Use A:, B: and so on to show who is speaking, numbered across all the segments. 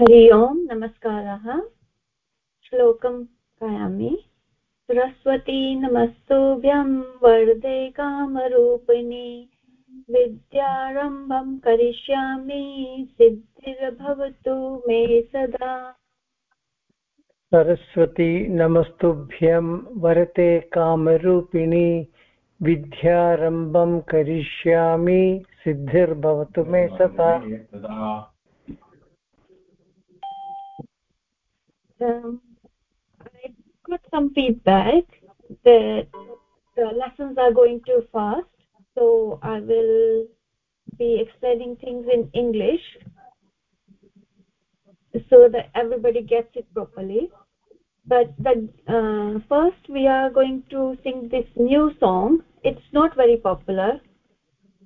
A: हरि ओम् नमस्कारः। श्लोकं गायामि सरस्वती नमस्तुभ्यं वरदे कामरूपिणी। विद्यारम्भं करिष्यामि सिद्धिर्भवतु मे सदा।
B: सरस्वती नमस्तुभ्यं वरते कामरूपिणी। विद्यारम्भं करिष्यामि सिद्धिर्भवतु मे सदा।
A: Um, I got some feedback that the lessons are going too fast, so I will be explaining things in English so that everybody gets it properly. But the, uh, first we are going to sing this new song. It's not very popular.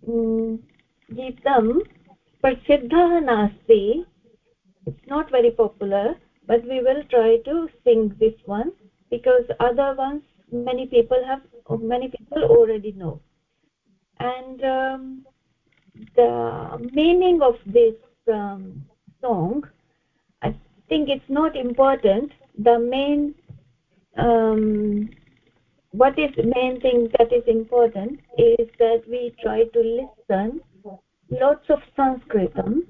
A: Geetam Prasiddha Nasti. It's not very popular but we will try to sing this one because other ones many people have many people already know. And um, the meaning of this um, song i think it's not important. The main um, what is the main thing that is important is that we try to listen lots of sanskritam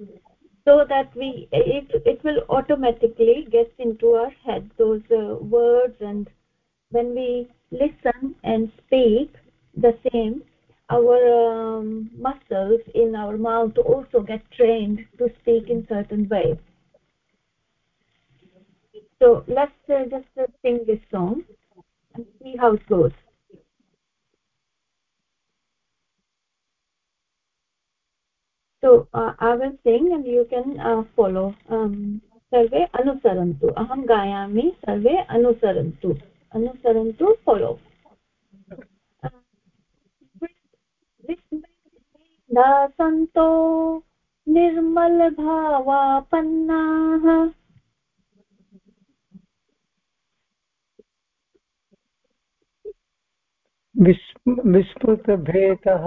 A: so that we it it will automatically get into our head those uh, words. And when we listen and speak the same our um, muscles in our mouth also get trained to speak in certain ways so let's uh, just uh, sing this song and see how it goes so uh, i will sing uh, follow um, सर्वे अनुसरन्तु अहं गायामि सर्वे अनुसरन्तु अनुसरन्तु follow सन्तो निर्मलभावापन्नाः
B: विस्मृतभेदः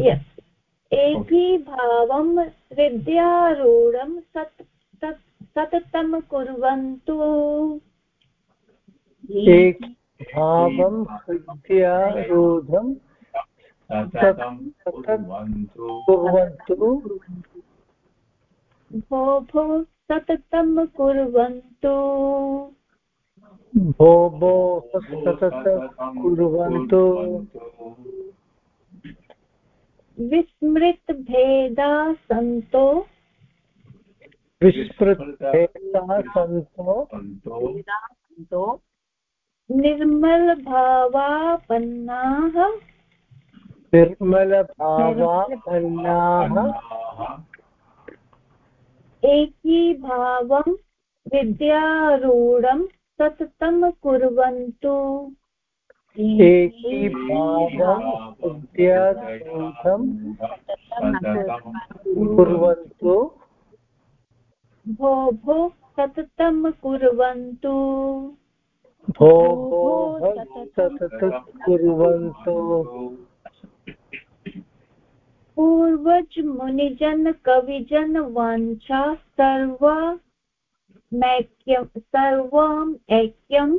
A: Yes. एकीभावं हृद्यारूढं सत् सततं कुर्वन्तु।
B: भावं हृद्यारूढं कुर्वन्तु।
A: भो भो सततं कुर्वन्तु।
B: भो भो सततं कुर्वन्तु।
A: विस्मृतभेदा सन्तो।
B: विस्मृतभेदा सन्तो।
A: निर्मलभावापन्नाः।
B: निर्मलभावापन्नाः।
A: एकीभावं विद्यारूढं सततं कुर्वन्तु
B: एकीभावं कुर्वन्तु।
A: भो भो सततं कुर्वन्तु।
B: भो भो सततं कुर्वन्तु।
A: पूर्वज मुनिजन कविजन वाञ्छा सर्वमैक्यं सर्वम् ऐक्यं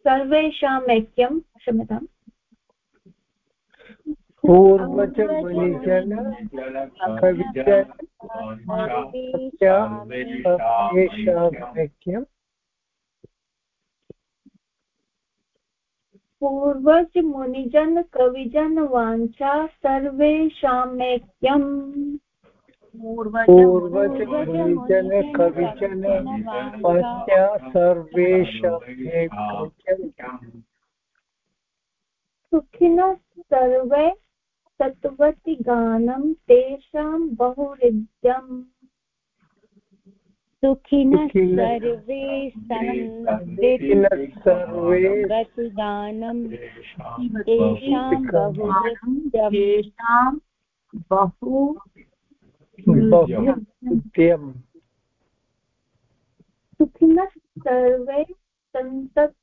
A: सर्वेषाम् ऐक्यं क्षम्यताम्।
B: पूर्वज मुनिजन
A: पूर्वज मुनिजन कविजन वाञ्छा सर्वेषामैक्यम्।
B: पूर्वजन कविजन पश्या सर्वेषाम्
A: सुखिनः सर्वे सत्वति गानं तेषां बहुहृद्यम्
C: सुखिनः सर्वे
B: सर्वे
C: तेषां बहुहृद्यं।
A: बहु सुखिनः सर्वे सन्तत्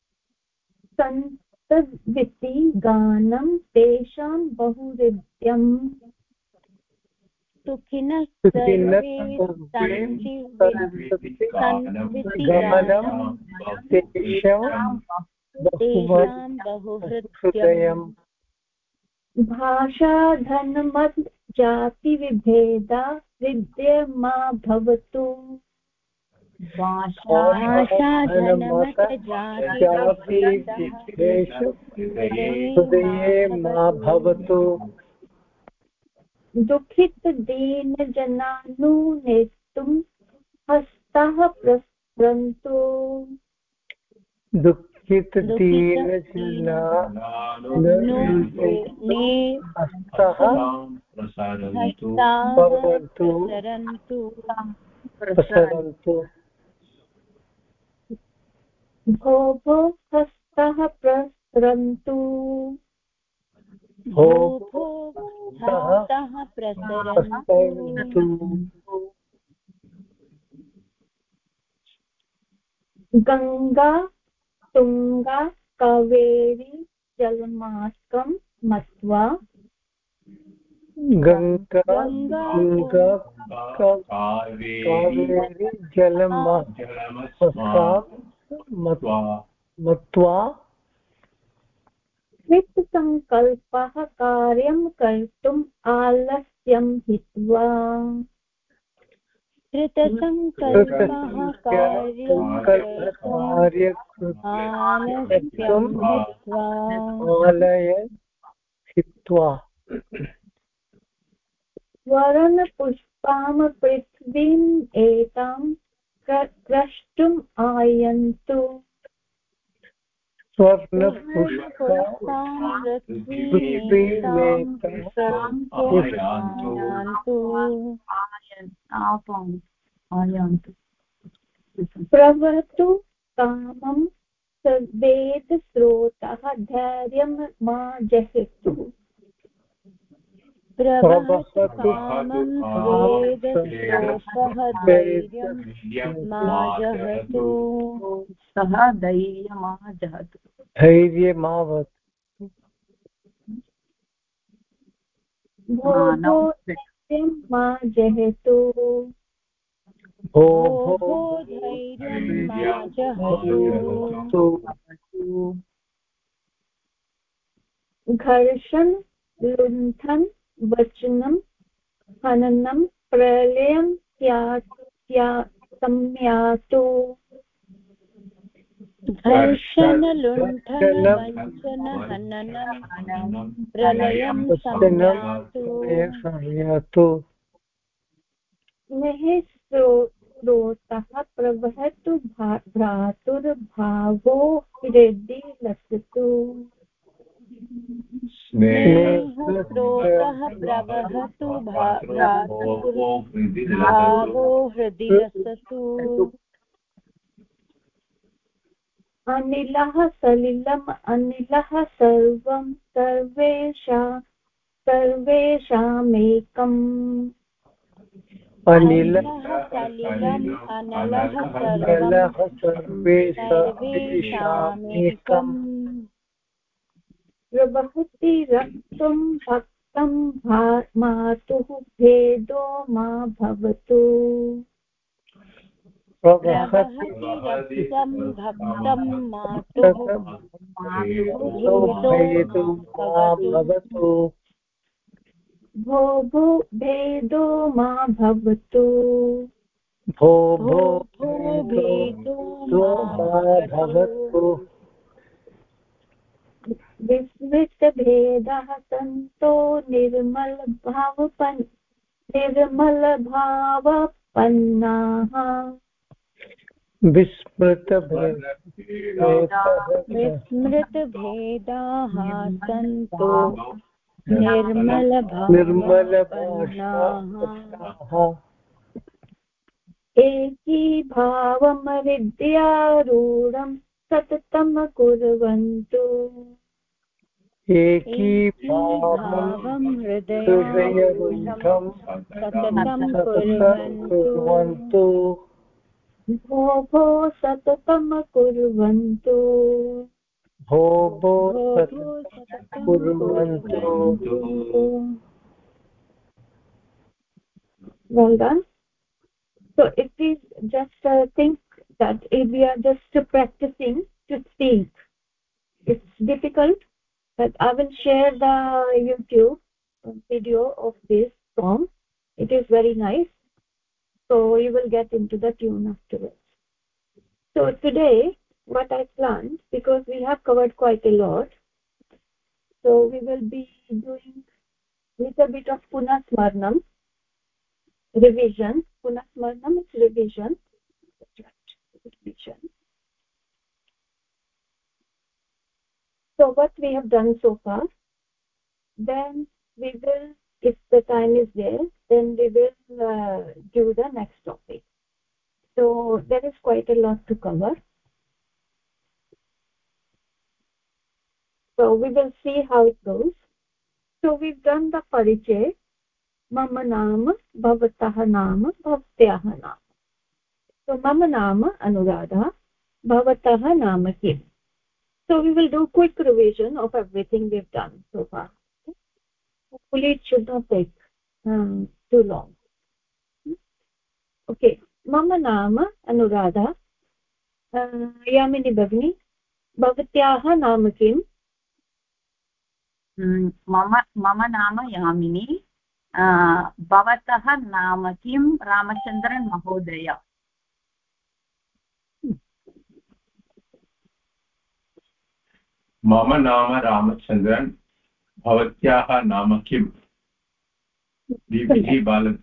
A: सन्तद्विति गानं तेषां
C: सुखिनः सर्वे
B: गमनं
A: भाषाधनमत् जातिविभेदा विद्यमा भवतु।
B: मा भवतु।
A: दुःखितदीनजनानुनेतुं हस्तः प्रस्रन्तु
B: दुःखितदीनजना हस्तः
D: प्रसारन्तु
C: प्रसरन्तु।
B: प्रसरन्तु।
A: भो हस्तः प्रसरन्तु।
C: हस्तः प्रसरन्तु
B: प्रसरन्तु।
A: गङ्गा तुङ्गा कावेरी जलमार्गं मत्वा
B: मत्वा
A: कृतसङ्कल्पः कार्यं कर्तुम् आलस्यं हित्वा
C: कृतसङ्कल्पः कार्यं कर्तुम् आलस्यं हित्वा
A: वरणपुष्पां पृथ्वीम् आयन्तु
B: स्वर्णपुष्पा
C: पुष्पां पृथ्वीमेतां
A: आयन्तु प्रवतु कामं सवेदस्रोतः धैर्यं मा जहतु
C: जहतु
A: सः धैर्यमाजहतु
B: धैर्यमावत्
A: भो भो मा जहतु
B: भो
C: भो
B: भो
C: भो धैर्यं मा जहतु
A: घर्षन् लुण्ठन् वचनं हननं प्रलयं संयातु
C: घर्षण लुण्ठन वञ्चन प्रलयं संयातु
B: संयातु
A: स्रोतः प्रवहतु भा- भ्रातुर्भावो हृदि लसतु।
C: स्नेहस्रोतः प्रवहतु भा- भ्रातुर्भावो हृदि
A: अनिलः सलिलम् अनिलः सर्वं सर्वेषा सर्वेषामेकम्।
B: अनिलः
C: सलिलम् अनलः सर्वं सर्वेषामेकम्।
A: प्रवहति रक्तं भक्तं मातुः भेदो मा भवतु।
C: रक्तं भक्तं मातुः
B: भेदो मा भवतु।
A: भो भो भेदो मा भवतु।
B: भो
C: भो भेदो मा
B: भवतु।
A: विस्मृतभेदः सन्तो निर्मलभावपन् निर्मलभावपन्नाः।
C: विस्मृतभेदाः सन्तो
B: निर्मलभाषाः
A: एकीभावमविद्यारूढं सततं कुर्वन्तु
E: एकीभावं हृदयरूढं सततं कुर्वन्तु
A: भो भो सततं कुर्वन्तु
B: भो भो
E: भो भो सततं
B: कुर्वन्तु
A: well done so it is just uh, think that if we are just practicing to speak it's difficult but i will share the youtube video of this song. It is very nice. So you will get into the tune afterwards. So today what i planned because we have covered quite a lot so we will be doing a little bit of punasmarnam revision. Punasmarnam is revision. Revision so what we have done so far then we will if the time is there then we will uh, do the next topic so there is quite a lot to cover so we will see how it goes so we've done the parichay मम नाम भवतः नाम भवत्याः नाम so मम नाम अनुराधा भवतः नाम किम् so we will do quick revision of everything we've done so far hopefully it should not take um, too long okay मम नाम अनुराधा यामिनी भगिनी भवत्याः नाम किम्
F: मम मम नाम यामिनी भवतः नाम किं रामचन्द्रन् महोदय
D: मम नाम रामचन्द्रन् भवत्याः नाम किम्? बालन्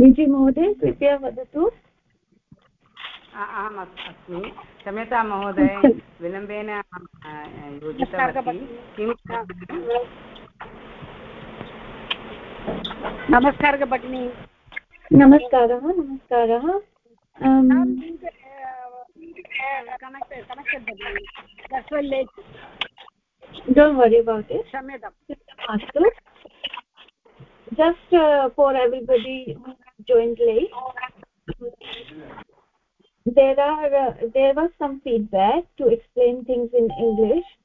A: विजि महोदय कृपया वदतु।
G: आम् अस्मि। क्षम्यतां महोदय विलम्बेन योजितवती। किं
E: नमस्कारः भगिनी
A: नमस्कारः नमस्कारः डोण्ट् वरि अबौट् इट्
E: क्षम्यतां
A: मास्तु just uh, for everybody who joined late there are uh, there was some feedback to explain things in english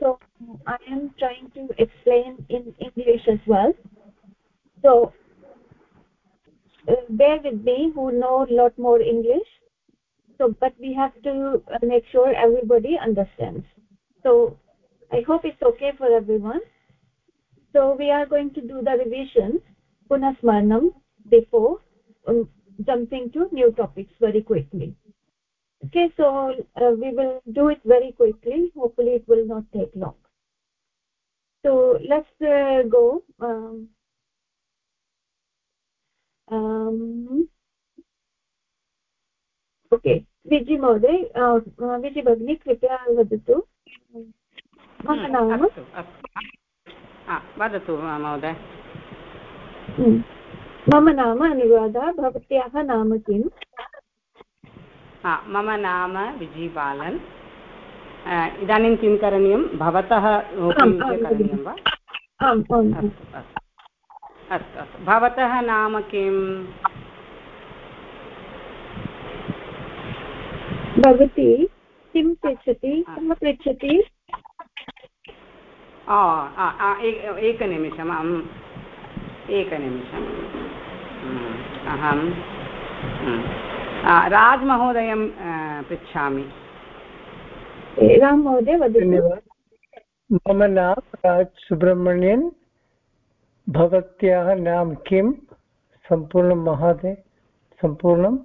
A: so i am trying to explain in english as well so uh, bear with me who know a lot more english. So but we have to uh, make sure everybody understands. So i hope it's okay for everyone. So we are going to do the revision punasmarnam before um, jumping to new topics very quickly. Okay so uh, we will do it very quickly. Hopefully it will not take long. So let's uh, go um, okay विजि महोदय विजि भगिनी कृपया वदतु। मम नाम?
G: अस्तु अस्तु। हा, वदतु महोदय।
A: हम्म। मम नाम अनुराधा भवत्याः नाम किम्?
G: हा मम नाम विजीबालन् इदानीं किं करणीयं? भवतः करणीयं वा?
A: आम्।
G: अस्तु अस्तु। भवतः नाम किम्?
A: भवती किं पृच्छति? कः पृच्छति?
G: एकनिमिषम् अहम् एकनिमिषम्। हम्म, अहं हम्म, राजमहोदयं पृच्छामि।
A: राम महोदय वदतु।
B: मम नाम राज सुब्रह्मण्यन् भवत्याः नाम किं? सम्पूर्णं महोदय सम्पूर्णम्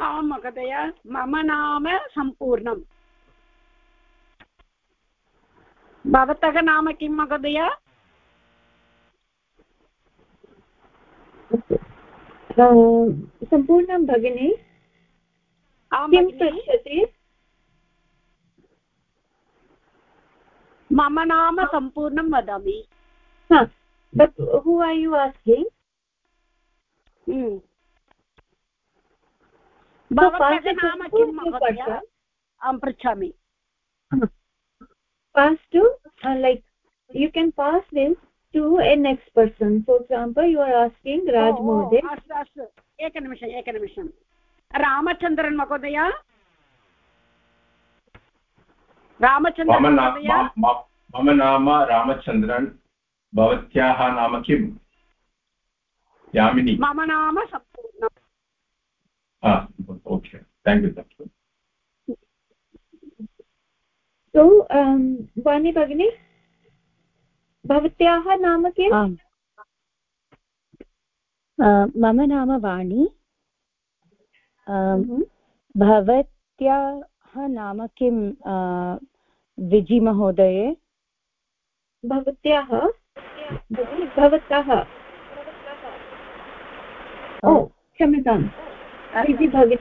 E: आं महोदय मम नाम सम्पूर्णम्। भवतः नाम किं महोदय?
A: सम्पूर्णं भगिनी। किं पृच्छति
E: मम नाम सम्पूर्णं वदामि
A: but who are you asking
E: हम्म। भवतः नाम किं महोदय अहं पृच्छामि
A: pass to uh, like you can pass this to a next person for example you are asking raj
E: O, O,
A: mohoday
E: अस्तु अस्तु एकनिमिषम् एकनिमिषं रामचन्द्रन् महोदय
D: मम
E: रामचन्द्रन्
D: नाम
E: महोदय
D: मम- नाम रामचन्द्रन् भवत्याः नाम किम्? यामिनी।
E: मम नाम सम्पूर्णम्
D: okay thank you thank
A: you um vani भवत्याः नाम किम्?
C: मम नाम वाणी। भवत्याः नाम किं विजिमहोदये।
A: भवत्याः भवतः ओ क्षम्यतां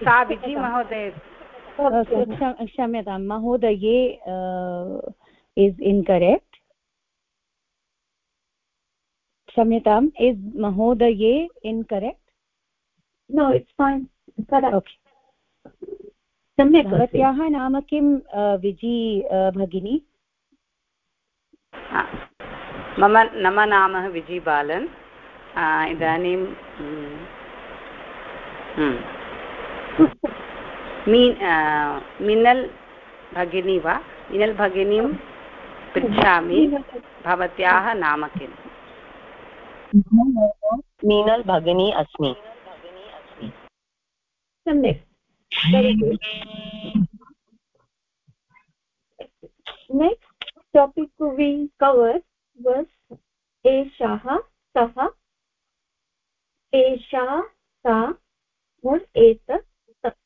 G: सा विजि महोदय।
C: क्षम्यतां महोदये इस् इन्करेक्ट् क्षम्यताम् इस् महोदये इन्करेक्ट्
A: no it's fine. Correct. सम्यक्
C: भवत्याः नाम किं विजि भगिनी.
G: मम मम नाम विजिबालन्. आ, इदानीं हम्म, हम्म. मी आ, मिनल् भगिनी वा? मिनल् भगिनीं पृच्छामि. भवत्याः नाम किम्?
H: मीनल् भगिनी अस्मि.
A: सम्यक्. good next. topic we covered was एषः सः एषा सा or एतत् तत्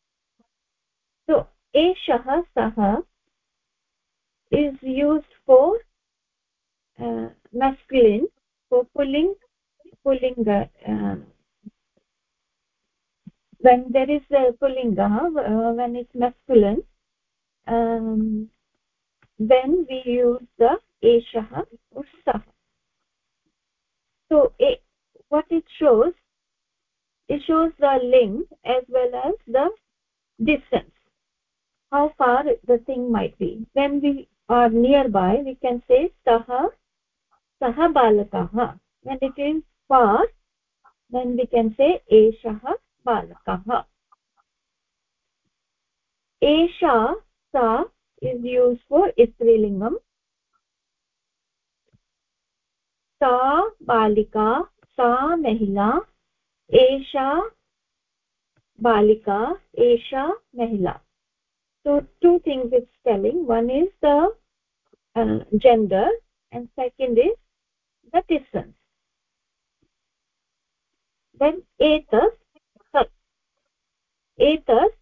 A: so एषः सः is used for uh, masculine for pulling pulling uh, when there is a pullinga uh, when it's masculine um, then we use the eshah or sah so what it shows it shows the length as well as the distance. How far the thing might be. When we are nearby we can say sah sah balakah when it is far then we can say eshah balakah esha sa is used for strilingam सा बालिका सा महिला एषा बालिका एषा महिला so two things it's telling one is the uh, gender and second is the distance then etas tat etas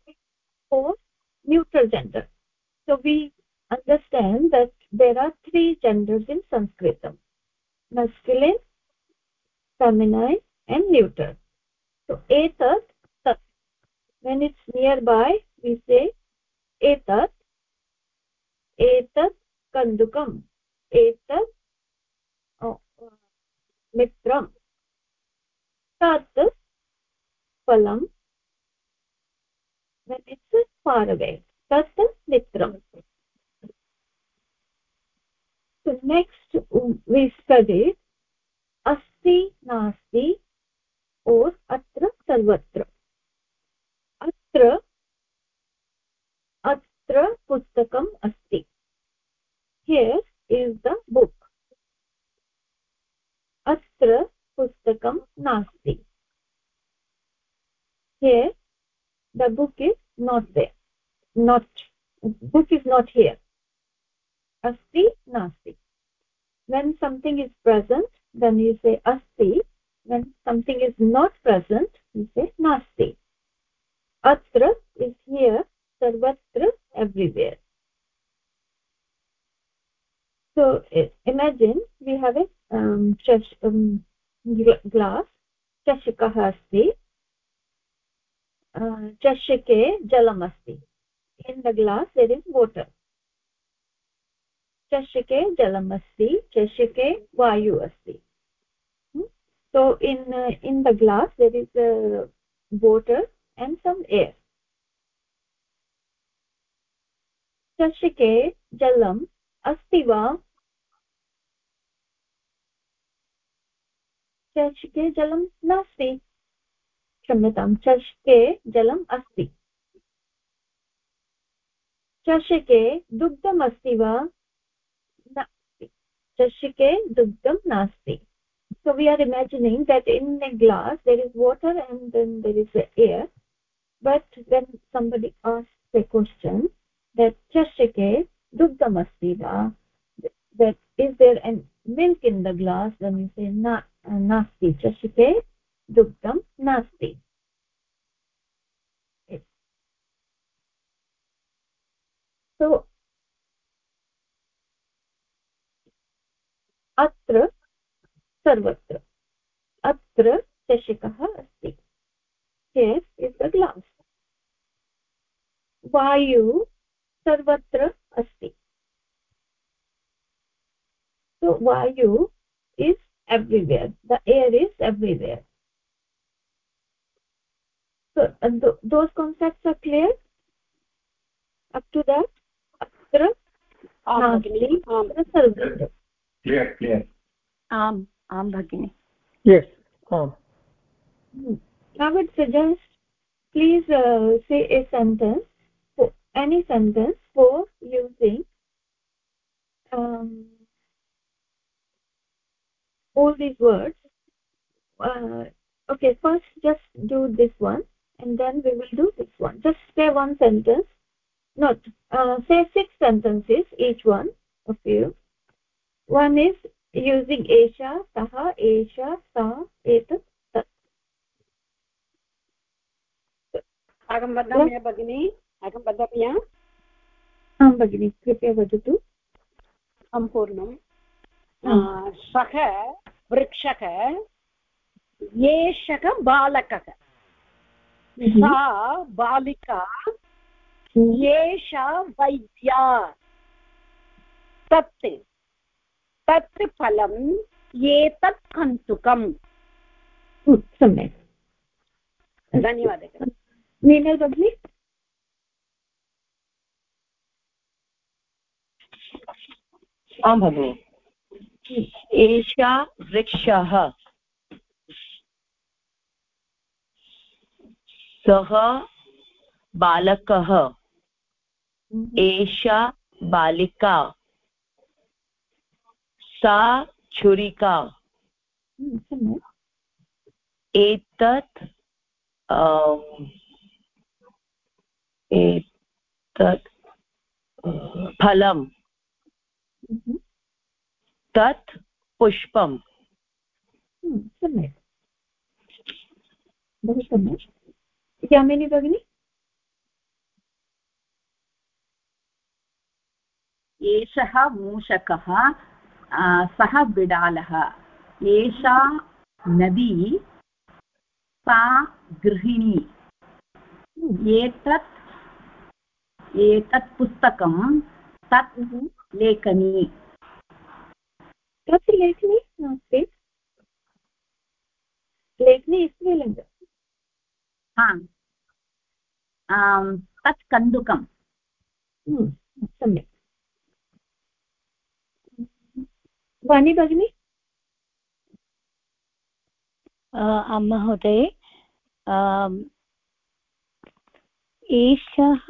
A: for neutral gender So we understand that there are three genders in sanskritam masculine feminine and neuter so etat tat when it's nearby we say etat etat kandukam etat oh, mitram tat phalam when it's far away mitram so next we studied asti nasti or atra sarvatra atra अत्र पुस्तकम् अस्ति here is the book अत्र पुस्तकं नास्ति here the book is not there not book is not here asti nasti when something is present then you say asti when something is not present you say nasti atra is here sarvatra everywhere so imagine we have a um, chash, um, glass chashikah asti चषके जलमस्ति in the glass there is water चषके जलमस्ति चषके वायु अस्ति uh, in the glass there is uh, water and some air. चषके जलम् अस्ति वा चषके जलं नास्ति क्षम्यतां चषके जलम् अस्ति चषके दुग्धम् अस्ति वा चषके दुग्धं नास्ति। So we are imagining that in a glass there is water and then there is air but then somebody आस् ए क्वश्चन् देट् चषके दुग्धम् अस्ति वा that is there an milk in the glass then is नास्ति। चषके दुग्धं नास्ति। So अत्र सर्वत्र अत्र चषकः अस्ति हेर् इस् द ग्लास् वायु सर्वत्र अस्ति everywhere the air is everywhere so uh, th those concepts are clear up to that atra nasti sarvatra
D: clear clear
C: आम् आं भगिनि
B: yes आम्
A: i would suggest please uh, say a sentence for any sentence for using um, all these words uh, okay first just do this one and then we will do this one just say one sentence not uh, say six sentences each one of you. One is using एषा सः एषा सा एतत् तत्
E: अहं वदामि भगिनि अहं वदामि
A: आं भगिनि कृपया वदतु
E: सम्पूर्णं सः वृक्षः एषः बालकः सा बालिका एषा वैद्या। तत् तत् फलम् एतत् कन्दुकम्
A: सम्यक्।
E: धन्यवादः।
A: मीनल् भगिनि
H: आं भगिनि। एषा वृक्षः। सः बालकः। एषा बालिका। सा छुरिका।
A: सम्यक्
H: एतत् एतत् फलं तत् पुष्पम्।
A: सम्यक् बहु सम्यक् यामिनी भगिनि
F: एषः मूषकः सः बिडालः। एषा नदी सा गृहिणी। एतत् एतत् पुस्तकं तत् लेखनी।
A: तत् लेखनी? नास्ति लेखनी स्त्रीलिङ्ग
F: तत् कन्दुकं
A: सम्यक्। वाणी भगिनि?
C: आं महोदये एषः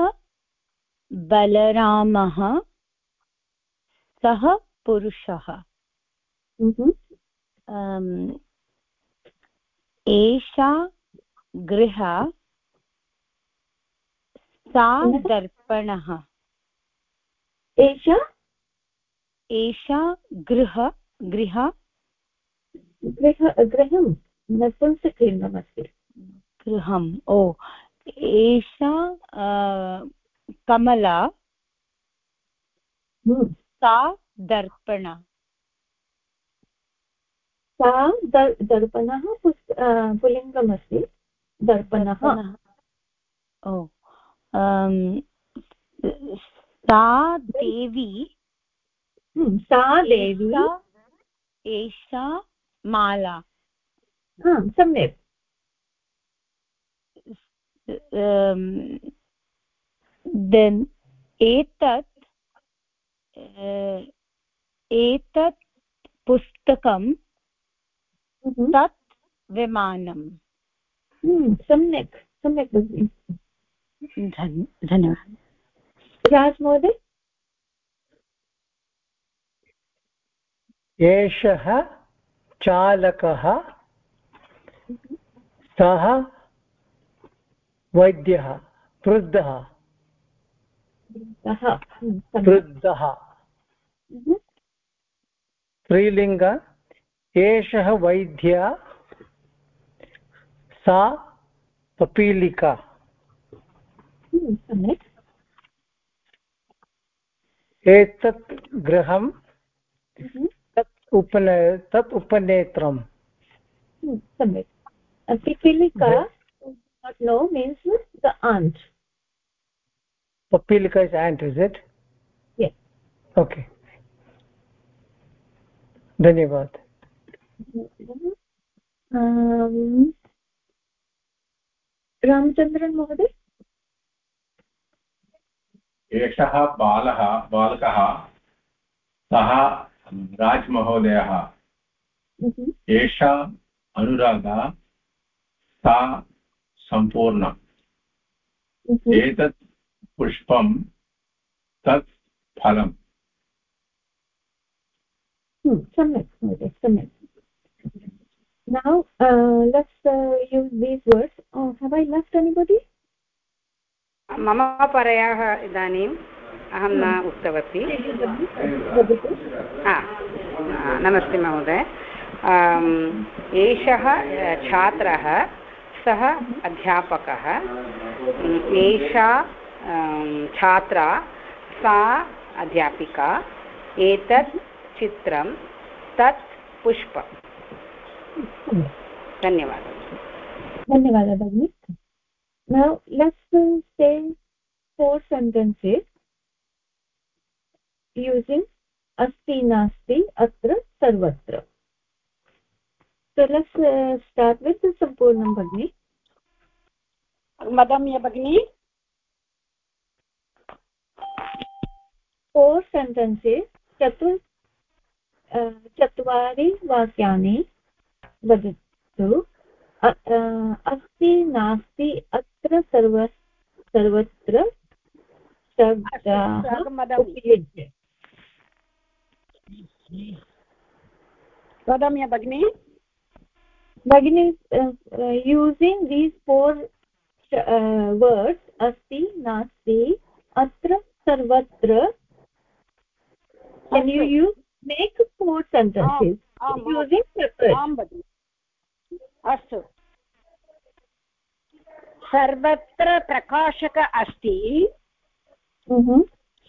C: बलरामः सः पुरुषः। एषा गृह सा दर्पणः।
A: एषा?
C: एषा गृह गृह?
A: गृह गृहं नपुंसकलिङ्गमस्ति।
C: गृहम् ओ। एषा कमला? सा दर्पण?
A: सा दर्पणः पुल्लिङ्गमस्ति दर्पणः।
C: ओ। सा देवी?
A: हम्म, सा देवी
C: एषा माला
A: सम्यक्
C: देन् एतत् एतत् पुस्तकं तत् विमानम्
A: सम्यक् सम्यक्
C: धन्यवादः
A: राज
B: एषः चालकः सः वैद्यः वृद्धः। वृद्धः स्त्रीलिङ्ग एषः वैद्य सा पपीलिका। एतत् गृहं उपने तत् उपनेत्रम्।
A: सम्यक्। पिपीलिका no means the aunt.
B: Papilika is ant is it?
A: Yes.
B: Okay. धन्यवाद।
A: रामचन्द्रन् महोदय?
D: एषः बालः बालकः सः राजमहोदयः। एषा अनुराधा सा सम्पूर्णम् एतत् पुष्पं तत् फलम्।
A: सम्यक् महोदय सम्यक्। Now uh, let's uh, use these words. Oh, have i left anybody?
G: मम परयाः इदानीम् अहं न उक्तवती। नमस्ते महोदय। एषः छात्रः, सः अध्यापकः। एषा छात्रा, सा अध्यापिका। एतत् चित्रं, तत् पुष्पम् धन्यवादः।
A: धन्यवादः भगिनि। Now, let's say four sentences. Using अस्ति नास्ति अत्र सर्वत्र so let's uh, start with the sampurnam bhagini
E: वदामि भगिनि
A: four sentences चतुर् चत्वारि वाक्यानि वदतु अस्ति नास्ति अत्र सर्व सर्वत्र शब्दाः उपयुज्य
E: वदामि भगिनि
A: भगिनि यूसिङ्ग् दीस् फोर् वर्ड्स् अस्ति नास्ति अत्र सर्वत्र can you use make four sentences aam, aam, using separate?
E: आं भगिनि अस्तु सर्वत्र प्रकाशक अस्ति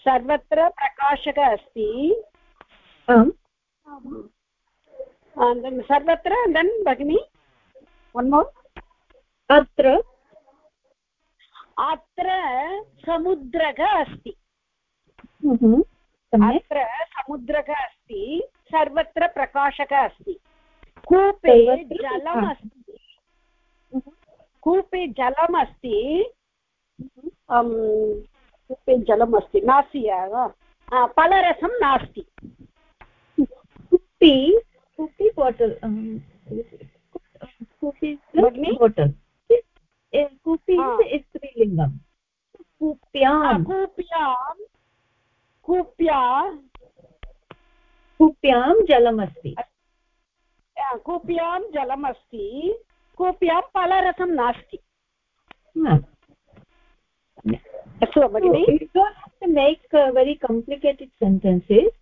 E: सर्वत्र प्रकाशक अस्ति सर्वत्र देन् भगिनि? वन् मोर्
A: अत्र।
E: अत्र समुद्रः अस्ति। अत्र समुद्रः अस्ति सर्वत्र प्रकाशकः अस्ति। कूपे जलम् अस्ति। कूपे जलम् अस्ति। कूपे जलम् अस्ति। नास्ति फलरसं नास्ति।
A: कूपी कूपी बाटल् कूपी बाटल् कूपी स्त्रीलिङ्गं कूप्यां
E: कूप्यां
A: जलमस्ति
E: कूप्यां जलमस्ति कूप्यां फलरसं नास्ति अस्तु भगिनि
A: very complicated sentences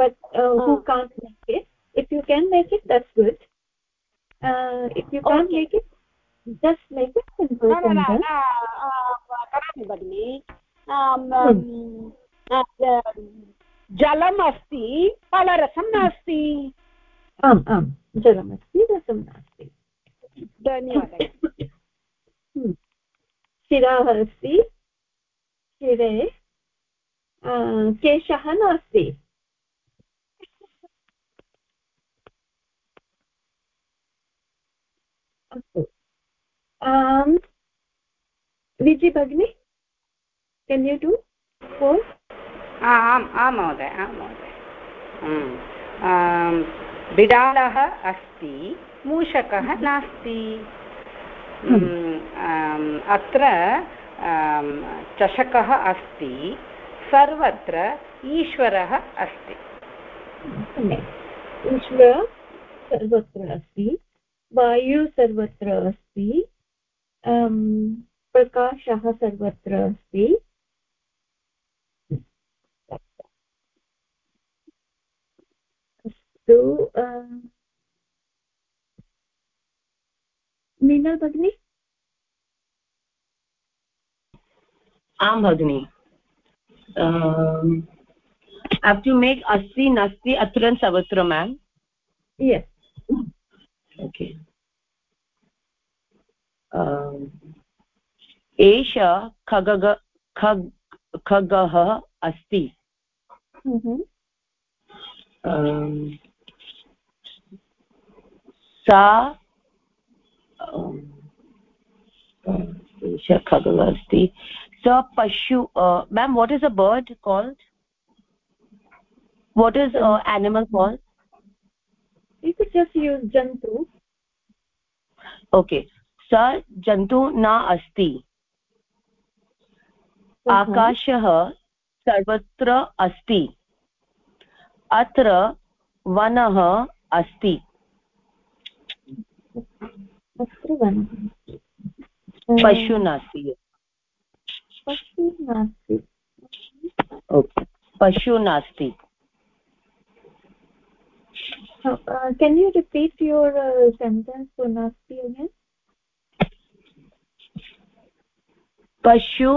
A: but uh, who can't make it if you can make it that's good uh, if you can't okay. make it just make it simple
E: sentence करोमि भगिनि जलम् अस्ति फलरसं नास्ति
A: आम् आम् जलमस्ति रसं नास्ति
E: धन्यवादः
A: शिरः अस्ति शिरे केशः नास्ति अस्तु। भगिनि केन् यु डु फोर्
G: आम् आं महोदय आं महोदय। बिडालः अस्ति मूषकः नास्ति। अत्र चषकः अस्ति सर्वत्र ईश्वरः अस्ति।
A: ईश्वर सर्वत्र अस्ति। वायु सर्वत्र अस्ति अं, प्रकाशः सर्वत्र अस्ति। अस्तु अं, मीना भगिनी?
H: आं भगिनि। मेक् अं, अस्ति नास्ति अत्र सर्वत्र
A: मेम्
H: okay. एष खगग खग् खगः अस्ति सा एष खगः अस्ति स पशु ma'am what is a bird called what is uh, animal called?
A: You could just use jantu.
H: Okay. स जन्तु न अस्ति आकाशः सर्वत्र अस्ति अत्र वनः अस्ति पशु नास्ति
A: पशु नास्ति
H: पशु नास्ति
A: uh, can you repeat your uh, sentence for nasti again
H: पशु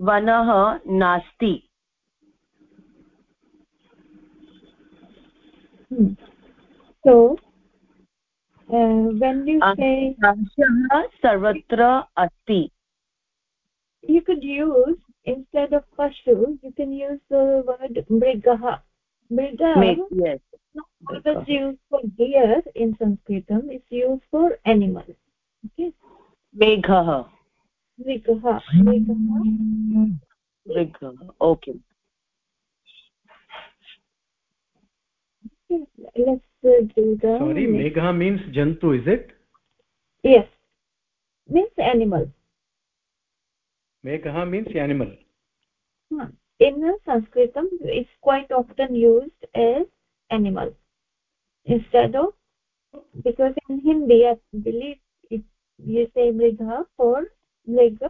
H: वनः नास्ति
A: hmm. so uh, when you say
H: सर्वत्र अस्ति
A: you could use instead of pashu you can use the word mrigah mriga
H: yes
A: not always used for deer in sanskritam it's used for animal okay?
H: Meghah
A: mrigah mrigah
H: mrigah okay.
A: Let's uh, do the
I: sorry megha means jantu is it?
A: Yes. Means animal.
I: Megha means animal.
A: Huh. in sanskritam it's quite often used as animal. Instead of because in hindi i believe it, you say mrigha for mriga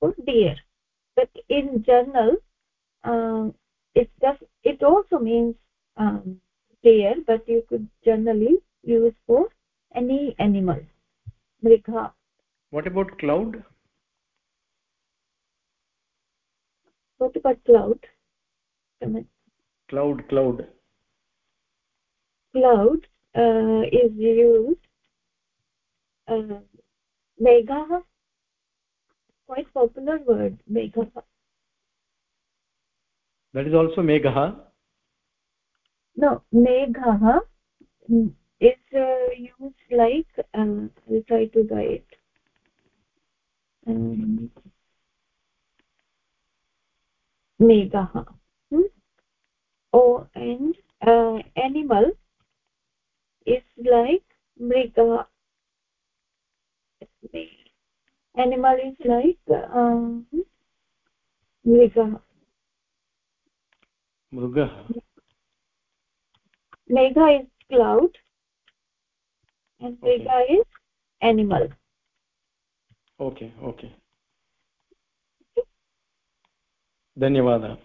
A: for deer. But in general uh, it does it also means um, deer but you could generally use for any animal. Mrigha
I: what about cloud?
A: What about cloud?
I: Cloud cloud
A: cloud uh, is used uh, megha quite popular word megha
I: that is also megha
A: no megha is uh, used like um, i'll try to write um, megha hmm? oh and uh, animal is like mriga animal is like um, mriga
I: mrugah
A: megha is cloud and mriga okay. is animal
I: okay okay धन्यवादः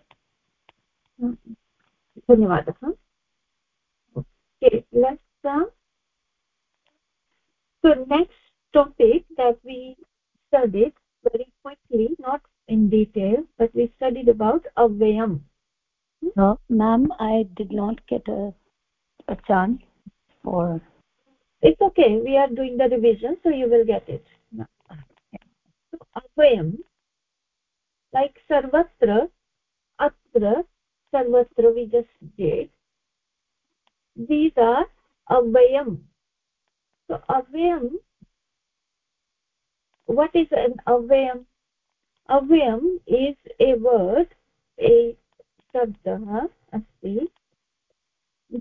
A: धन्यवादः so next topic that we studied very quickly not in detail but we studied about avyam
C: no ma'am i did not get a, a chance for
A: it's okay we are doing the revision so you will get it. No. so avyam like sarvatra atra sarvatra we just did these are avyam so avyam what is an avyam avyam is a word a shabdah asti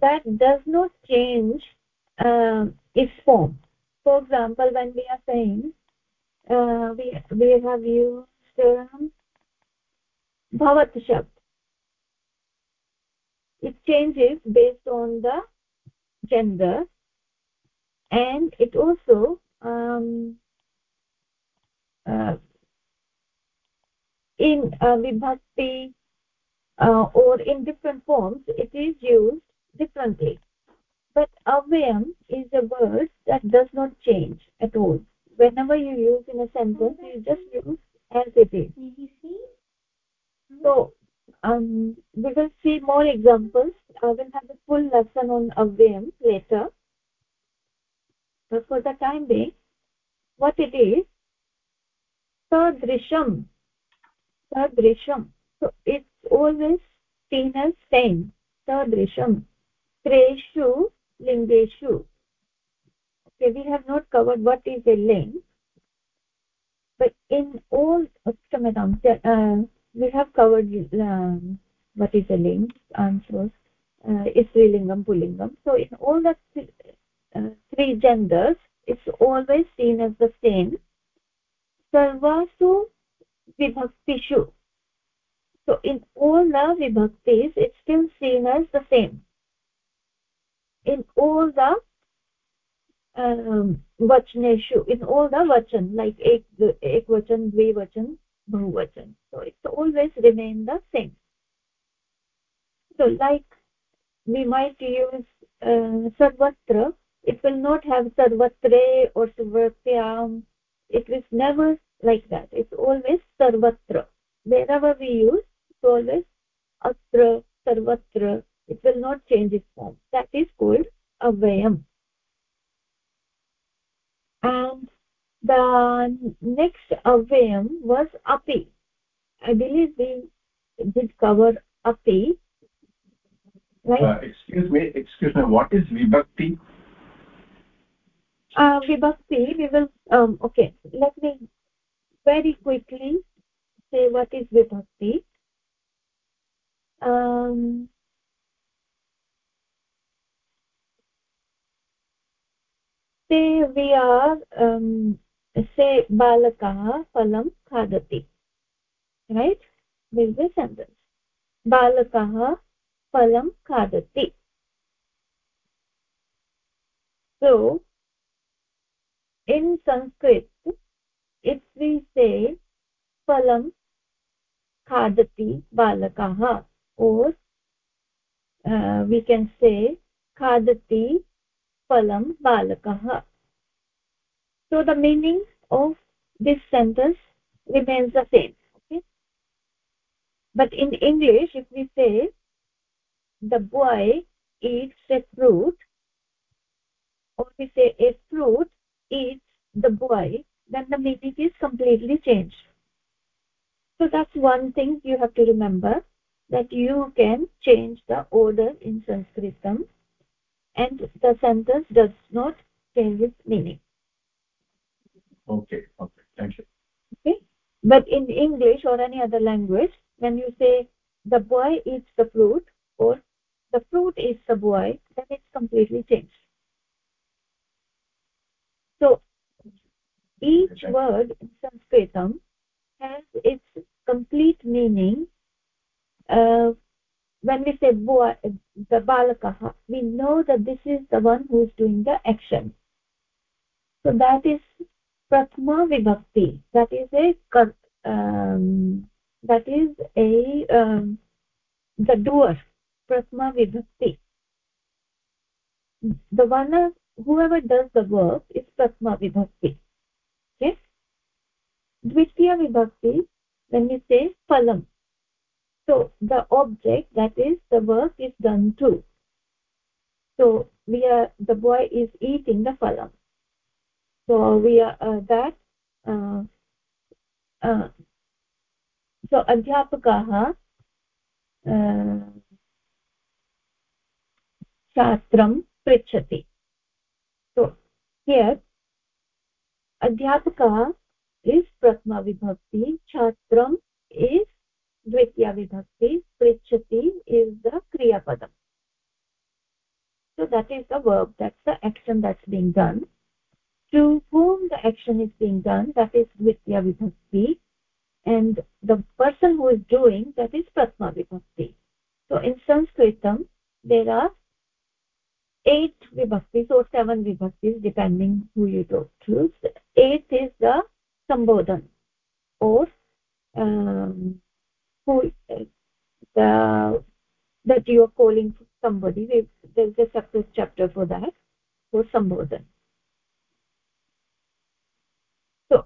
A: that does not change uh, its form. For example when we are saying uh, we we have used um, bhavat shabd. It changes based on the gender. And it also um, uh, in uh, vibhakti uh, or in different forms it is used differently. But avyam is a word that does not change at all. Whenever you use in a sentence you just use as it is. So um, we will see more examples. I will have a full lesson on avyam later. But for the time being what it is sadrisham. Sadrisham. So it's always seen as same. Sadrisham. Treshu lingeshu. Okay we have not covered what is a ling but in all uh, we have covered um, what is a ling answers uh, istrilingam pulingam. So in all the th uh, three genders it's always seen as the same. Sarvasu vibhaktishu so in all the vibhaktis it's still seen as the same. In all the um, vachneshu in all the vachan like ek ek vachan dvivachan bahuvachan so it's always remain the same. So like we might use uh, sarvatra. It will not have sarvatre or sarvatyam it is never like that. It's always sarvatra. Wherever we use it's always atra sarvatra. It will not change its form. That is called avyam and the next avyam was api. I believe we did cover api right?
D: Uh, excuse me excuse me what is vibhakti?
A: Uh vibhakti we will um okay let me very quickly say what is vibhakti. Um say we are um, से बालकः फलं खादति right विस् the sentence बालकः फलं खादति. So in Sanskrit if we say फलं खादति बालकः ओर् वी केन् से खादति फलं बालकः. So the meaning of this sentence remains the same okay? But in english if we say the boy eats a fruit or we say a fruit eats the boy then the meaning is completely changed. So that's one thing you have to remember that you can change the order in sanskritam and the sentence does not change its meaning
D: okay okay. Thank you.
A: Okay. But in english or any other language when you say the boy eats the fruit or the fruit is the boy then it's completely changed. So each word in sanskritam has its complete meaning uh, when we say boy the balakah we know that this is the one who is doing the action. So that is prathama vibhakti that is a um, that is a um, the doer prathama vibhakti the one whoever does the work is prathama vibhakti okay? Dvitiya vibhakti when we say phalam so the object that is the work is done too. So we are the boy is eating the phalam so we are uh, that uh, uh, so अध्यापकः छात्रं पृच्छति so here अध्यापकः is prathama vibhakti chatram is dvitiya vibhakti prichati is the kriya padam so that is the verb that's the action that's being done to whom the action is being done that is dvitiya vibhakti and the person who is doing that is prathama vibhakti so in sanskritam there are eight vibhaktis or seven vibhaktis depending who you talk to eight is the sambodhan or um, who the that you are calling somebody there's a separate chapter for that for sambodhan so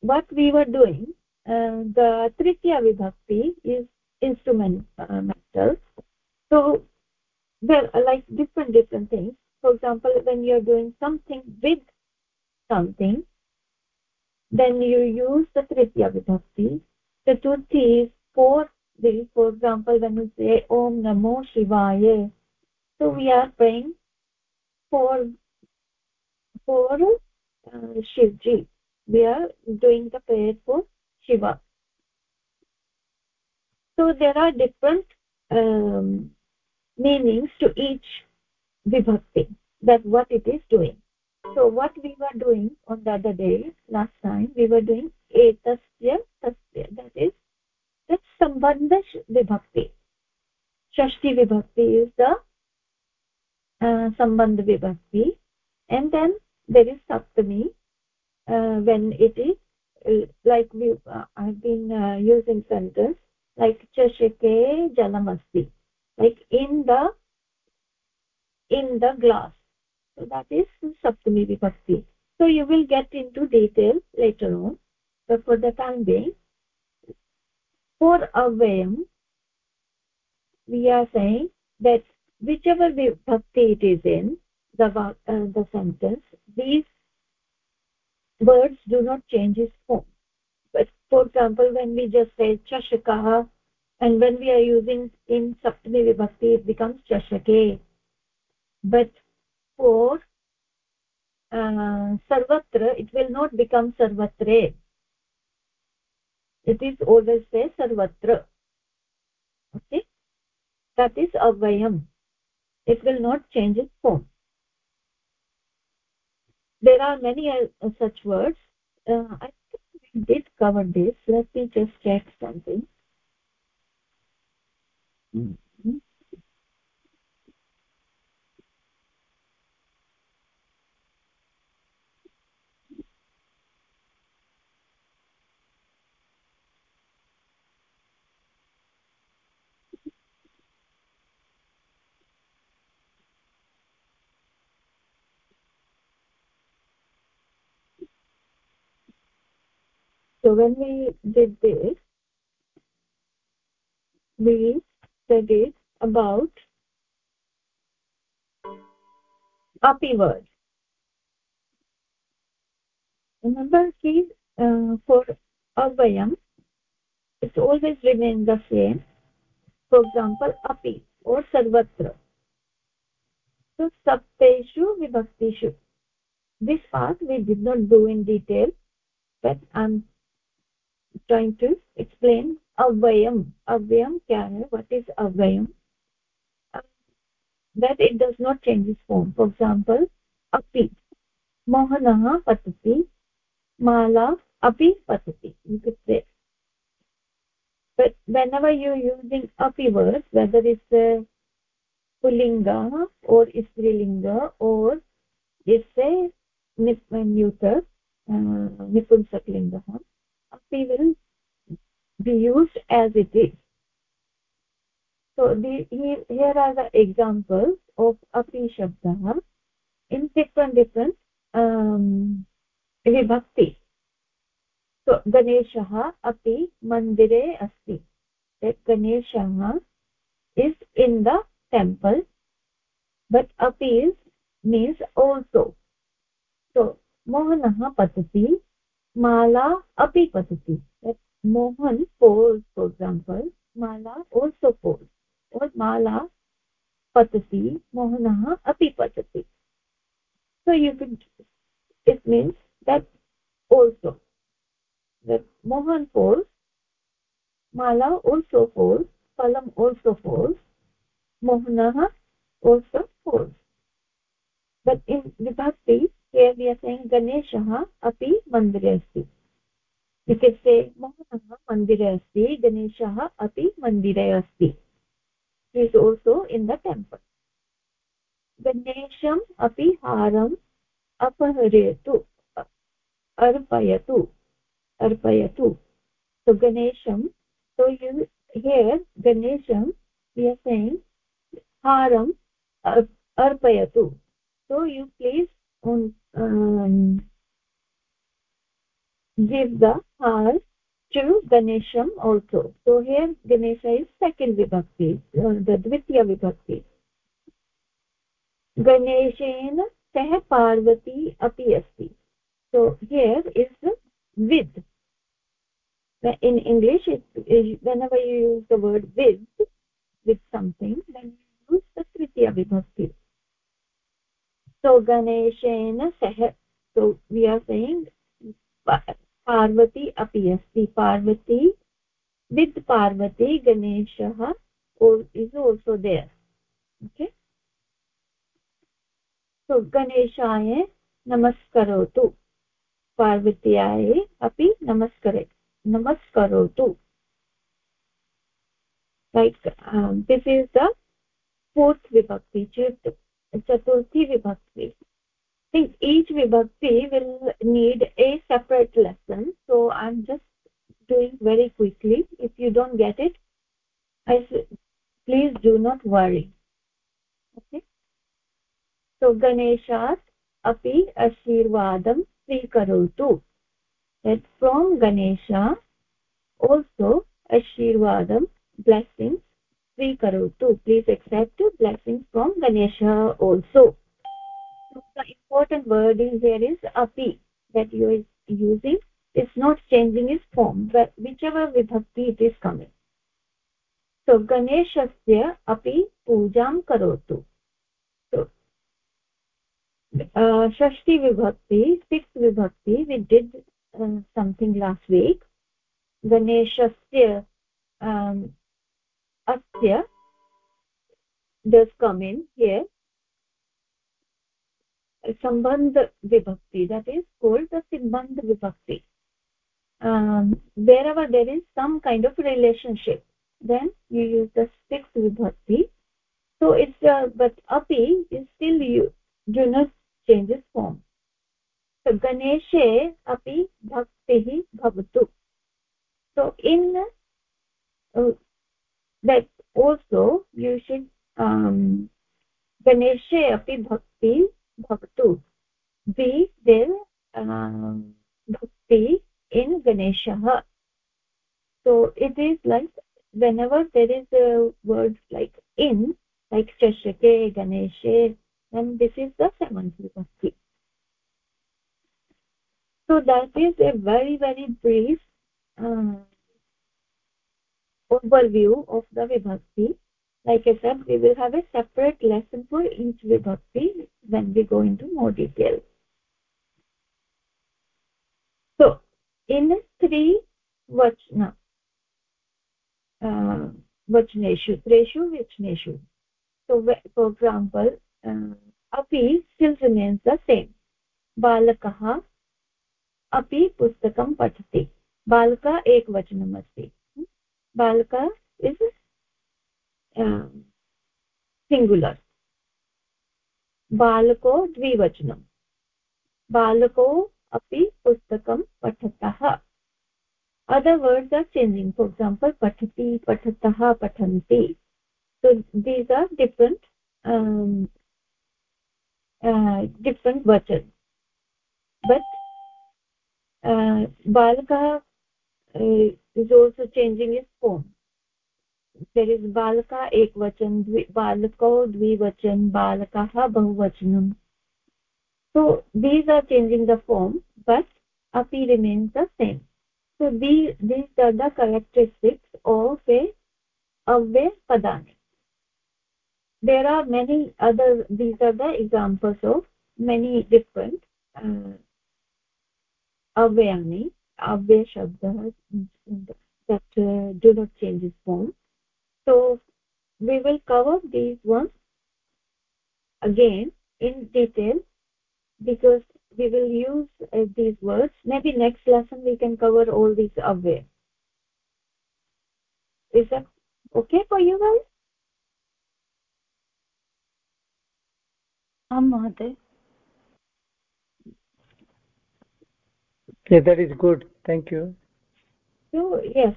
A: what we were doing uh, the tritiya vibhakti is instrumental so there are like different different things. For example when you're doing something with something then you use the tritiya vibhakti. The chaturthi is for the for example when you say om namo shivaya so we are praying for for uh, shivji we are doing the prayer for shiva. So there are different um, meanings to each vibhakti. That what it is doing. So what we were doing on the other day last time we were doing etasya tasya that is that sambandha vibhakti. Shashti vibhakti is the uh, sambandha vibhakti. And then there is saptami when it is uh, like we uh, i've been uh, using sentence like chashake jalamasti like in the in the glass. So that is saptami vibhakti. So you will get into detail later on but for the time being for avayam we are saying that whichever vibhakti it is in the uh, the sentence these words do not change its form but for example when we just say chashakah and when we are using in saptami vibhakti it becomes chashake but for uh, sarvatra it will not become sarvatre it is always say sarvatra okay that is avayam it will not change its form there are many uh, such words. Uh, i think we did cover this. Let me just check something. Mm so when we did this we studied about api word. Remember see uh, for avayam it's always remain the same. For example api or sarvatra. So sapteshu vibhaktishu. This part we did not do in detail but i'm trying to explain avayam. Avayam kya what is avayam? That it does not change its form. For example api. Mohanah patati mala api patati you could say. But whenever you're using api words whether it's a pullinga or strilinga or it's a neuter uh, nipunsaklinga api will be used as it is so the, here, here are the examples of api shabdah in different different um, vibhakti so ganeshah api mandire asti that ganeshah is in the temple but api is means also so mohanah patati mala api patati that mohan falls for example mala also falls or mala patati mohanah api patati so you could it means that also that mohan falls mala also falls phalam also falls mohanah also falls but in vibhakti we are saying ganeshah api mandire asti you can say mohanah mandire asti ganeshah api mandire asti he is also in the temple ganesham api haram अपहरेतु अर्पयतु अर्पयतु so ganesham so you here ganesham we are saying haram arpayatu so you please on um, give the har to ganesham also so here ganesha is second vibhakti uh, the dvitiya vibhakti ganeshena सह पार्वती अपि अस्ति so here is with in english it, it, whenever you use the word with with something then you use the tritiya vibhakti so ganeshena sah so we are saying parvati api asti parvati with parvati ganeshah is also there okay so गणेशाय नमस्करोतु पार्वत्याय अपि नमस्करे नमस्करोतु like um, this is the fourth vibhakti chaturthi vibhakti. Think each vibhakti will need a separate lesson so i'm just doing very quickly. If you don't get it i please do not worry. Okay? So ganeshat api ashirvadam swikarotu that from ganesha also ashirvadam blessings स्वीकरोतु accept blessings from ganesha also so the important word is here is api that you are using it's not changing its form but whichever vibhakti it is coming so ganeshasya api pujam karotu so uh, shashti vibhakti sixth vibhakti we did uh, something last week ganeshasya um, asya does come in here sambandh vibhakti that is called the sambandh vibhakti um, wherever there is some kind of relationship then you use the sixth vibhakti so it's uh, but api is still you do not changes form so ganeshe api bhaktiः bhavatu so in uh, that also you should um bhakti bhavatu be there um, bhakti in ganeshah so it is like whenever there is a word like in like shashake ganeshe then this is the seventh vibhakti so that is a very very brief uh, overview of the vibhakti like i said we will have a separate lesson for each vibhakti when we go into more detail so in three vachna uh, vachneshu treshu vachneshu so for example uh, api still remains the same बालकः अपि पुस्तकं पठति बालक एकवचनम् अस्ति बालक is singular बालको द्विवचनं बालको अपि पुस्तकं पठतः other words are changing for example pathati pathatah pathanti so these are different um, uh, different vachans but uh, balaka uh, is also changing its form there is balaka ekvachan balako dvivachan balakah bahuvachanam so these are changing the form but api remains the same so these these are the characteristics of a avya padani there are many other these are the examples of many different uh, avyani avya that uh, do not change its form. So we will cover these ones again in detail because we will use uh, these words. Maybe next lesson we can cover all these avya. Is that okay for you guys?
C: Am the.
B: Yeah that is good. Thank you.
A: So yes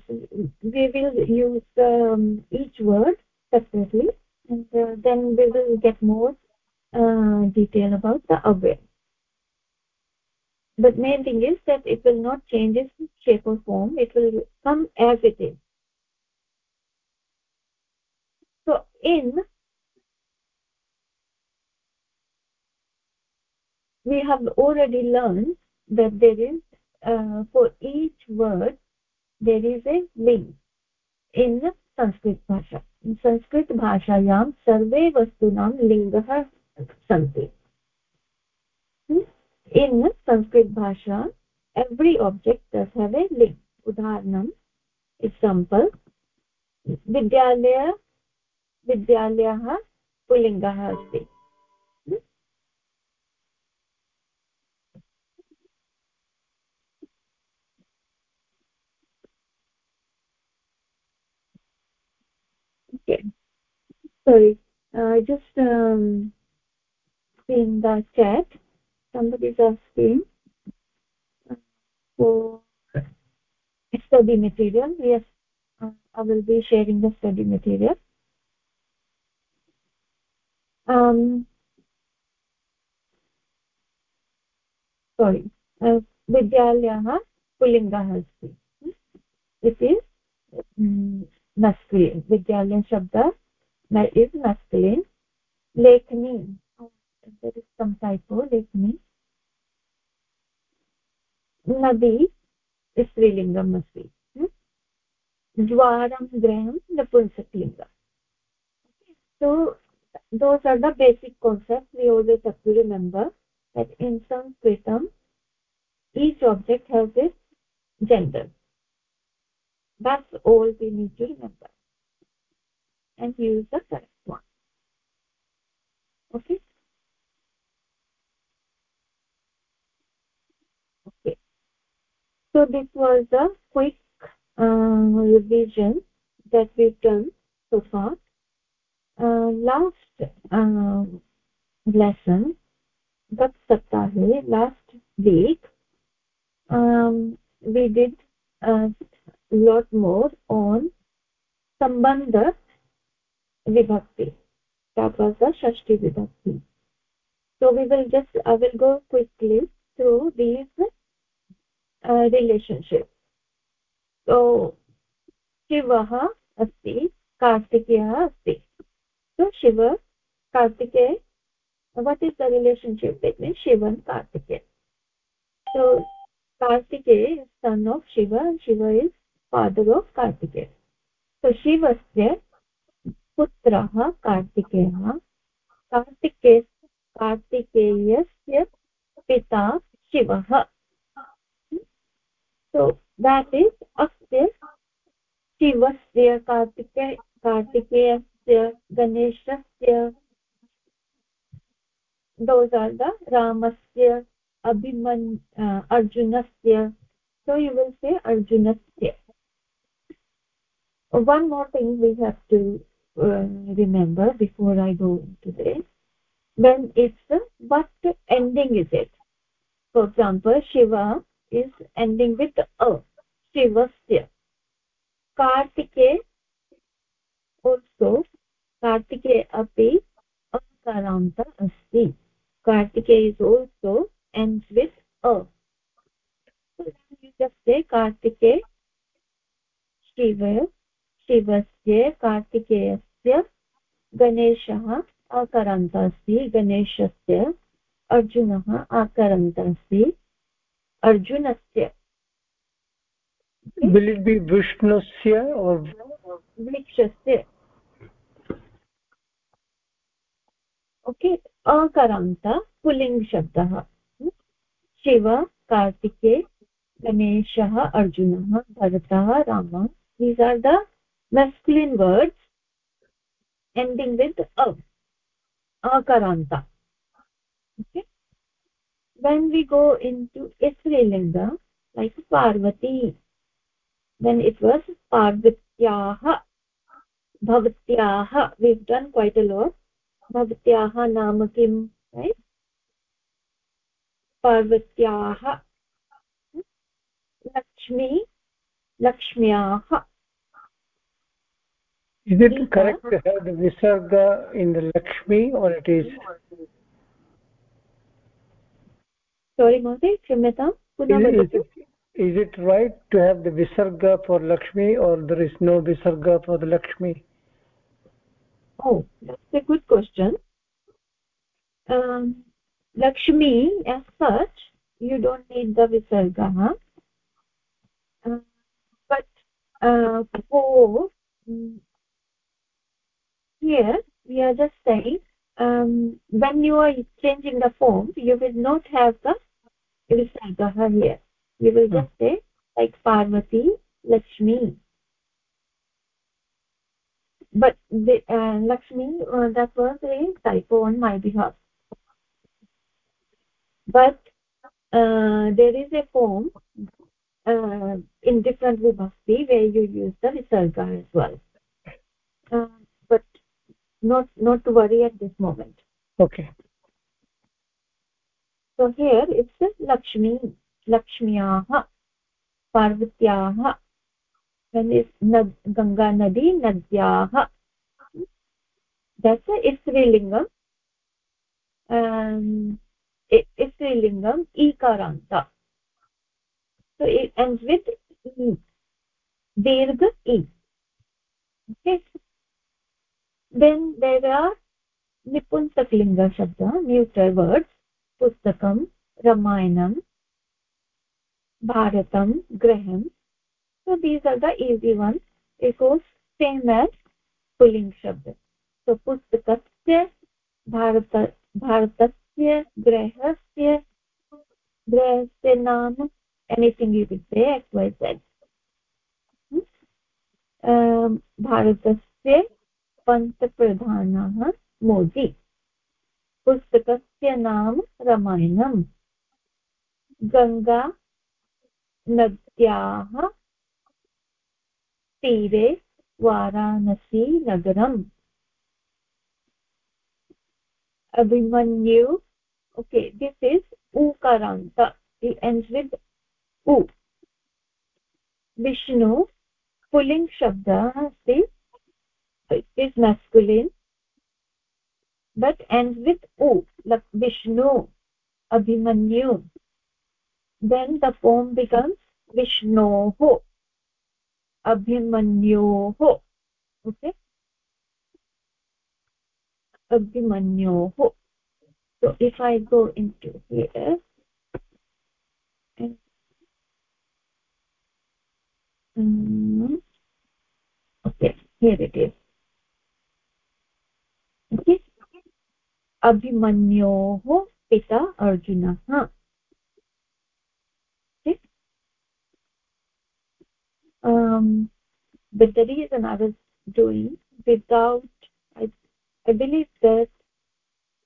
A: we will use um, each word separately and uh, then we will get more uh, detail about the away but main thing is that it will not change its shape or form. It will come as it is. So in we have already learned that there is uh, for each word there is a ling in bhasha in sanskrit bhashayam sarve vastunam lingah santi in sanskrit bhasha every object does have a ling udaharanam example vidyalaya विद्यालयः पुल्लिङ्गः अस्ति okay sorry uh, just um, in the chat somebody is asking for study material yes uh, i will be sharing the study material um sorry uh, विद्यालयः पुल्लिङ्गः अस्ति it is मस्क्लिन् विद्यालयन् शब्द is मस्क्लिन् लेखनी। लेखनी। नदी स्त्रीलिङ्गम् अस्ति द्वारं गृहं नपुंसकलिङ्गम् so those are the basic concept they to remember that in सम् कृतम् each object has is gender that's all we need to remember. And use the correct one. Okay? Okay. So this was a quick uh, revision that we've done so far. Uh, last uh, lesson that saptahe last week um, we did uh, lot more on sambandha vibhakti that was the shashti vibhakti so we will just i will go quickly through these uh, relationships so shivah asti kartikeyah asti so shiva kartikeya what is the relationship between shiva and kartikeya so kartikeya is son of shiva and shiva is पादुरो कार्तिकेयः। so, Shiva पुत्रः कार्तिकेयः। कार्तिके कार्तिकेयस्य पिता Shiv. So that is अस्य से कार्तिके कार्तिकेयस्य गणेशस्य दोजाल्दा रामस्य अभिमन् अर्जुनस्य। सो यु विल् से अर्जुनस्य। so, one more thing we have to uh, remember before i go into this. When it's uh, what ending is it? For example shiva is ending with a shivasya kartike also kartike api akaranta asti. Kartike is also ends with a. So you just say kartike shiva शिवस्य कार्तिकेयस्य गणेशः आकरन्तः अस्ति गणेशस्य अर्जुनः आकरन्तः अस्ति अर्जुनस्य
B: will it be vishnusya or
A: वृक्षस्य। Okay अकारान्त पुल्लिङ्ग् शब्दः। शिव कार्तिके गणेशः अर्जुनः भरतः रामः। These are the words ending with a akaranta okay when we go into isrilinga like parvati then it was parvatyah bhavatyah we've done quite a lot bhavatyah naam kim right parvatyah lakshmi lakshmyah
B: is it correct to have the visarga in the lakshmi or it is
A: sorry mhoday kshamyatam punah
B: is, is, it right to have the visarga for lakshmi or there is no visarga for the lakshmi?
A: Oh that's a good question. Um, lakshmi as such you don't need the visarga huh? uh, but uh, for here we are just saying um, when you are changing the form you will not have the visarga here. You will just say like parvati lakshmi. But the uh, lakshmi uh, that was a typo on my behalf. But uh, there is a form uh, in different vibhakti where you use the visarga as well. But not not to worry at this moment.
B: Okay.
A: So here it's lakshmi lakshmyah parvatyah then is nad ganga nadi nadyah that's a istrilingam um istrilingam ikaranta. So it ends with e dirgha e. Okay then there are nipunsaklinga shabda neuter words pustakam ramayanam bharatam graham so these are the easy ones it goes same as pulling shabda so pustakasya bharata bharatasya grahasya grahasya naam anything you could say x y z भारतस्य पञ्चप्रधानाः मोदी पुस्तक नाम रमायणम्। गङ्गा नद्याः तीरे वाराणसीनगरम् Abhimanyu, okay this is ऊकारान्त and with Vishnu, पुलिंग शब्द अस्ट it is masculine but ends with u like vishnu abhimanyu. Then the form becomes vishnoho abhimanyoho. Okay? Abhimanyoho. So if i go into here um, okay here it is okay अभिमन्योः पिता अर्जुनः okay um but the reason i was doing without i i believe that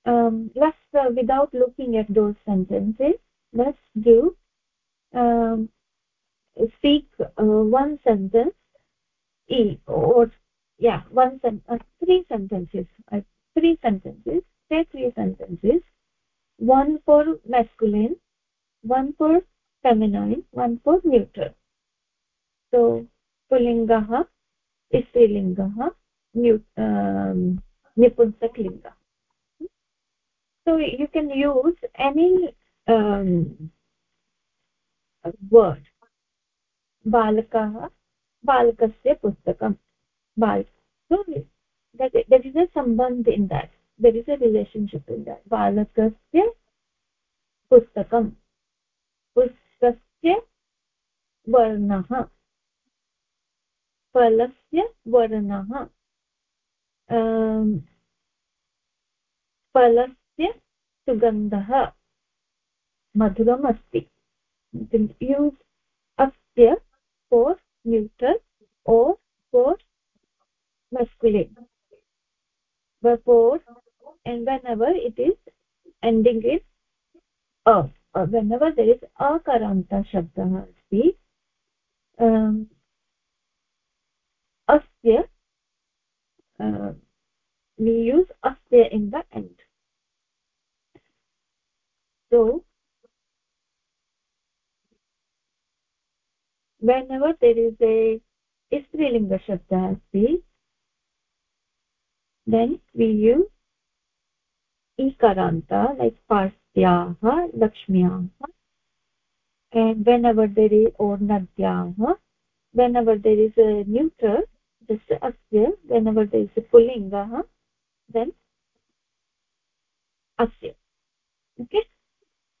A: um let's uh, without looking at those sentences let's do um speak uh, one sentence e or yeah one sen uh, three sentences uh, three sentences Say three sentences one for masculine one for feminine one for neuter so pulingah strilingah um, nipunsaklinga so you can use any um, word balakah balakasya pustakam bal so that there is a sambandh in that there is a relationship in that balakasya pustakam puskasya varnah फलस्य वर्णः फलस्य सुगन्धः मधुरम् अस्ति use अस्य for neutral or for masculine for and whenever it is ending in a uh, whenever there is akaranta shabdah asti um asya uh, we use asya in the end so whenever there is a स्त्रीलिङ्गशब्दः अस्ति then we use Ikaranta like pasyaah lakshmyaah and whenever there is or nadyaah whenever there is a neutral just asya whenever there is a pullinga then asya okay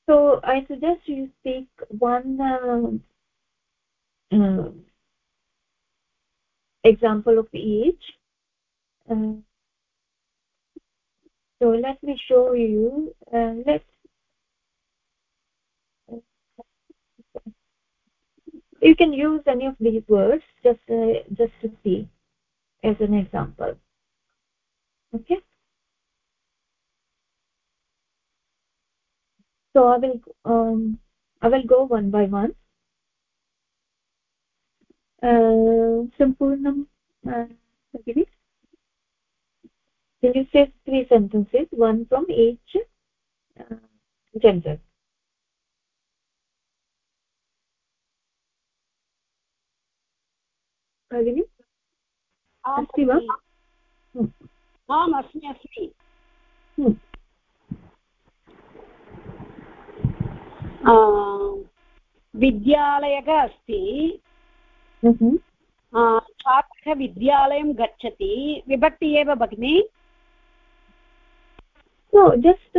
A: so i suggest you speak one uh, uh, example of each uh, so let me show you uh, Let you can use any of these words just uh, just to see as an example. Okay? So i will um, i will go one by one. Uh, sampurnam uh, can you say three sentences? One from each uh, gender. भगिनि अस्ति वा
E: आम् अस्मि अस्मि विद्यालयः अस्ति छात्रः विद्यालयं गच्छति विभक्ति एव भगिनि
A: जस्ट्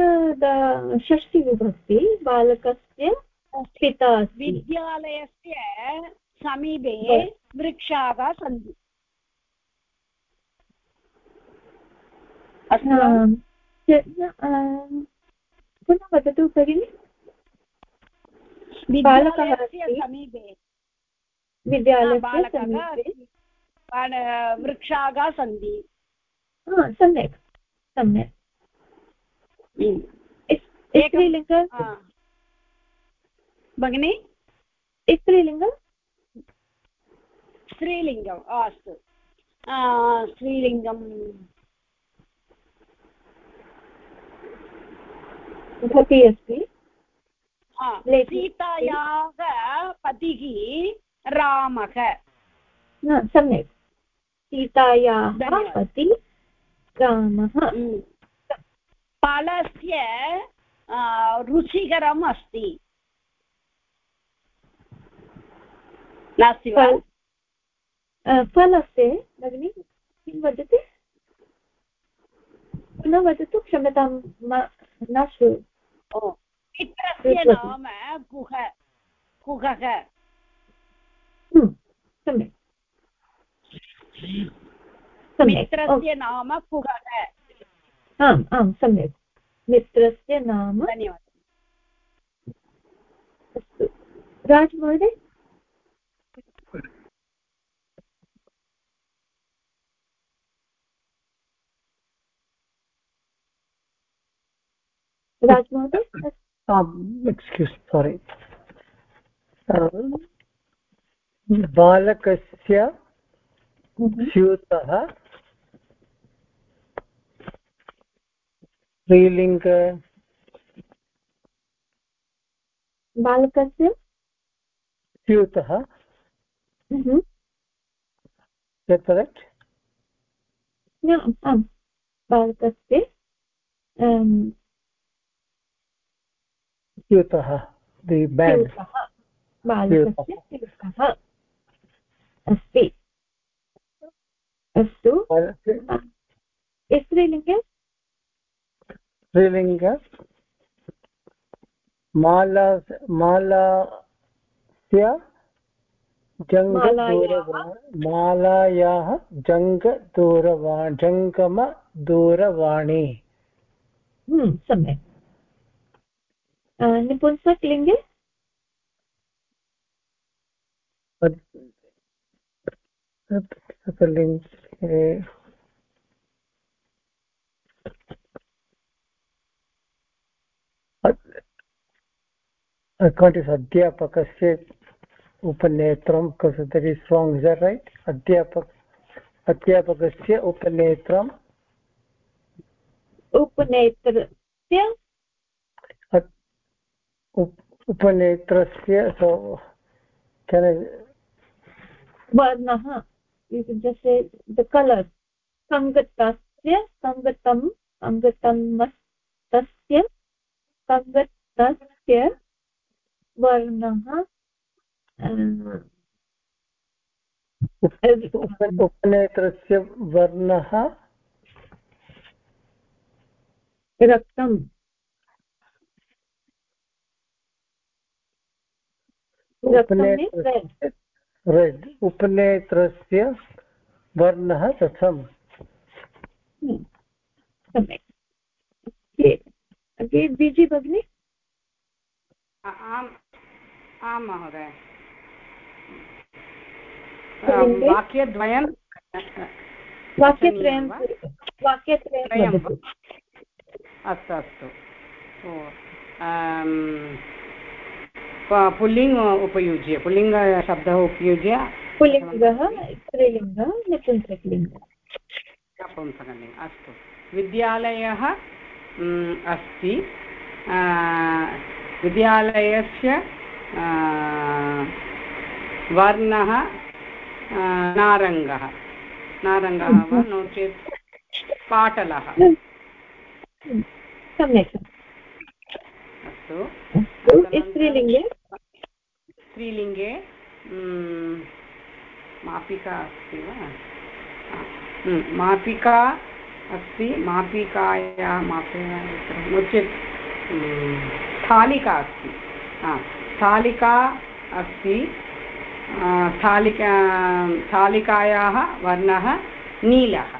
A: षष्टि विभक्ति बालकस्य पिता
E: विद्यालयस्य समीपे वृक्षाः सन्ति
A: पुनः वदतु भगिनि
E: विद्यालयस्य समीपे
A: विद्यालयस्य
E: वृक्षाः सन्ति
A: सम्यक् सम्यक् स्त्रीलिङ्ग
E: भगिनि
A: स्त्रीलिङ्गं
E: स्त्रीलिङ्गम् अस्तु। स्त्रीलिङ्गं
A: भवती अस्ति
E: सीतायाः पतिः रामः।
A: सम्यक्। सीतायाः पति रामः।
E: फलस्य रुचिकरम् अस्ति। नास्ति वा?
A: फलस्य भगिनि किं वदति? पुनः वदतु क्षम्यतां न श्रू
E: मित्रस्य नाम कुह कुहः
A: सम्यक्।
E: मित्रस्य नाम कुहः
A: आम् आम् सम्यक्। मित्रस्य नाम?
E: धन्यवादः।
A: अस्तु। राज महोदय? राज महोदय?
B: एक्स्क्यूस् सोरि बालकस्य स्यूतः स्त्रीलिङ्ग
A: बालकस्य
B: स्यूतः करेक्ट्
A: आम् बालकस्य
B: स्यूतः दि बेड्
A: बालकस्य स्यूतः अस्ति अस्तु स्त्रीलिङ्गे
B: स्त्रीलिङ्ग माला मालास्य मालायाः जङ्गदूरवा जङ्गमदूरवाणी
A: हम्म, सम्यक् लिङ्गे
B: लिङ्गे अकौण्ट् इस् अध्यापकस्य उपनेत्रं that is wrong is right अध्यापक अध्यापकस्य उपनेत्रम्
A: उपनेत्रस्य
B: उपनेत्रस्य
A: वर्णः द कलर् सङ्गतस्य सङ्गतं सङ्गतं तस्य सङ्गतस्य वर्णः
B: उपनेत्रस्य वर्णः?
A: रक्तम्।
B: रेड् उपनेत्रस्य वर्णः
A: सम्यक्। बीजि भगिनि?
G: आम्। आं महोदय। वाक्यद्वयं
A: वाक्यत्रयं वाक्यत्रयं
G: अस्तु अस्तु। पुल्लिङ्ग उपयुज्य पुल्लिङ्गशब्दः उपयुज्य
A: पुल्लिङ्गः स्त्रीलिङ्गः नपुंसकलिङ्गः।
G: नपुंसकलिङ्ग अस्तु। विद्यालयः अस्ति। विद्यालयस्य वर्णः नारङ्गः। नारङ्गः वा नो चेत् पाटलः।
A: सम्यक्।
G: अस्तु।
A: स्त्रीलिङ्गे?
G: स्त्रीलिङ्गे मापिका अस्ति वा? मापिका अस्ति मापिकाया मापिका नो चेत् स्थालिका अस्ति। स्थालिका अस्ति। स्थालिका स्थालिकायाः वर्णः नीलः।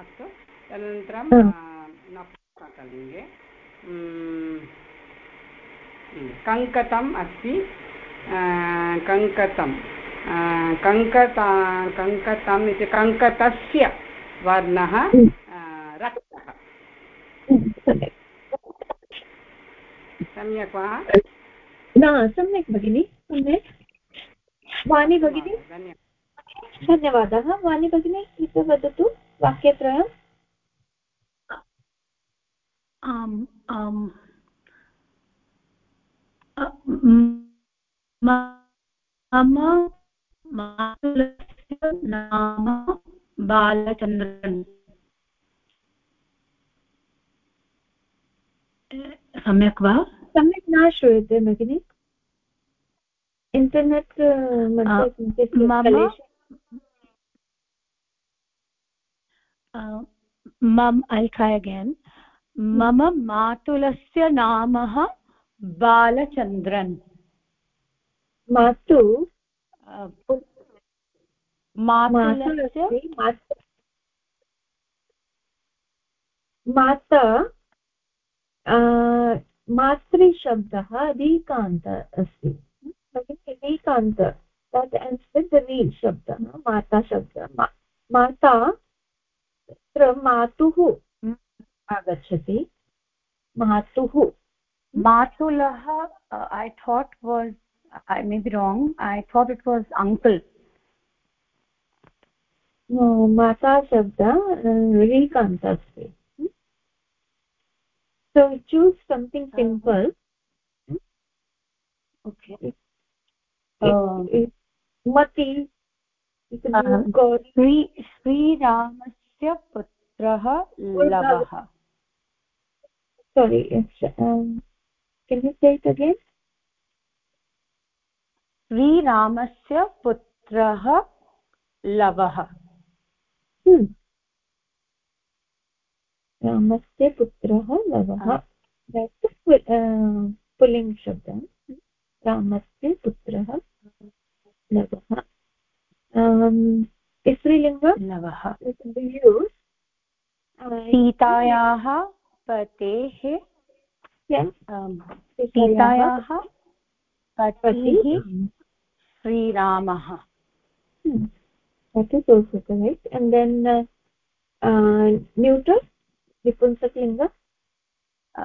G: अस्तु तदनन्तरं नपुंसकलिङ्गे कङ्कतम् अस्ति। कङ्कतं कङ्कता कङ्कतम् इति कङ्कतस्य वर्णः रक्तः। सम्यक् वा?
A: न सम्यक् भगिनि सम्यक्। वाणी भगिनी? धन्यवादः। वाणी भगिनी इति वदतु वाक्यत्रयम्।
C: आम् आम्। मम मातुलस्य नाम बालचन्द्रन्। सम्यक् वा?
A: सम्यक् न श्रूयते भगिनि। इण्टर्नेट्
C: मम ऐ ट्रै अगेन् मम मातुलस्य नाम बालचन्द्रन्।
A: मातु? माता। मातृशब्दः रीकान्त अस्ति। रीकान्त तत् एन्स् री शब्दः माता शब्दः. माता तत्र मातुः आगच्छति। मातुः।
C: मातुलः I thought was I may be wrong I thought it was uncle
A: माता शब्द रीकान्त अस्ति। So choose something uh-huh. simple
C: okay
A: uh, mati
C: Shri श्रीरामस्य पुत्रः लवः
A: sorry um, can you say it again
C: श्रीरामस्य पुत्रः लवः
A: hmm. रामस्य पुत्रः लवः पुल्लिङ्ग् शब्दः। रामस्य पुत्रः लवः स्त्रीलिङ्ग?
C: लवः सीतायाः पतेः सीतायाः पतिः श्रीरामः।
A: Hmm. That is also correct. And then uh, uh,
C: अ,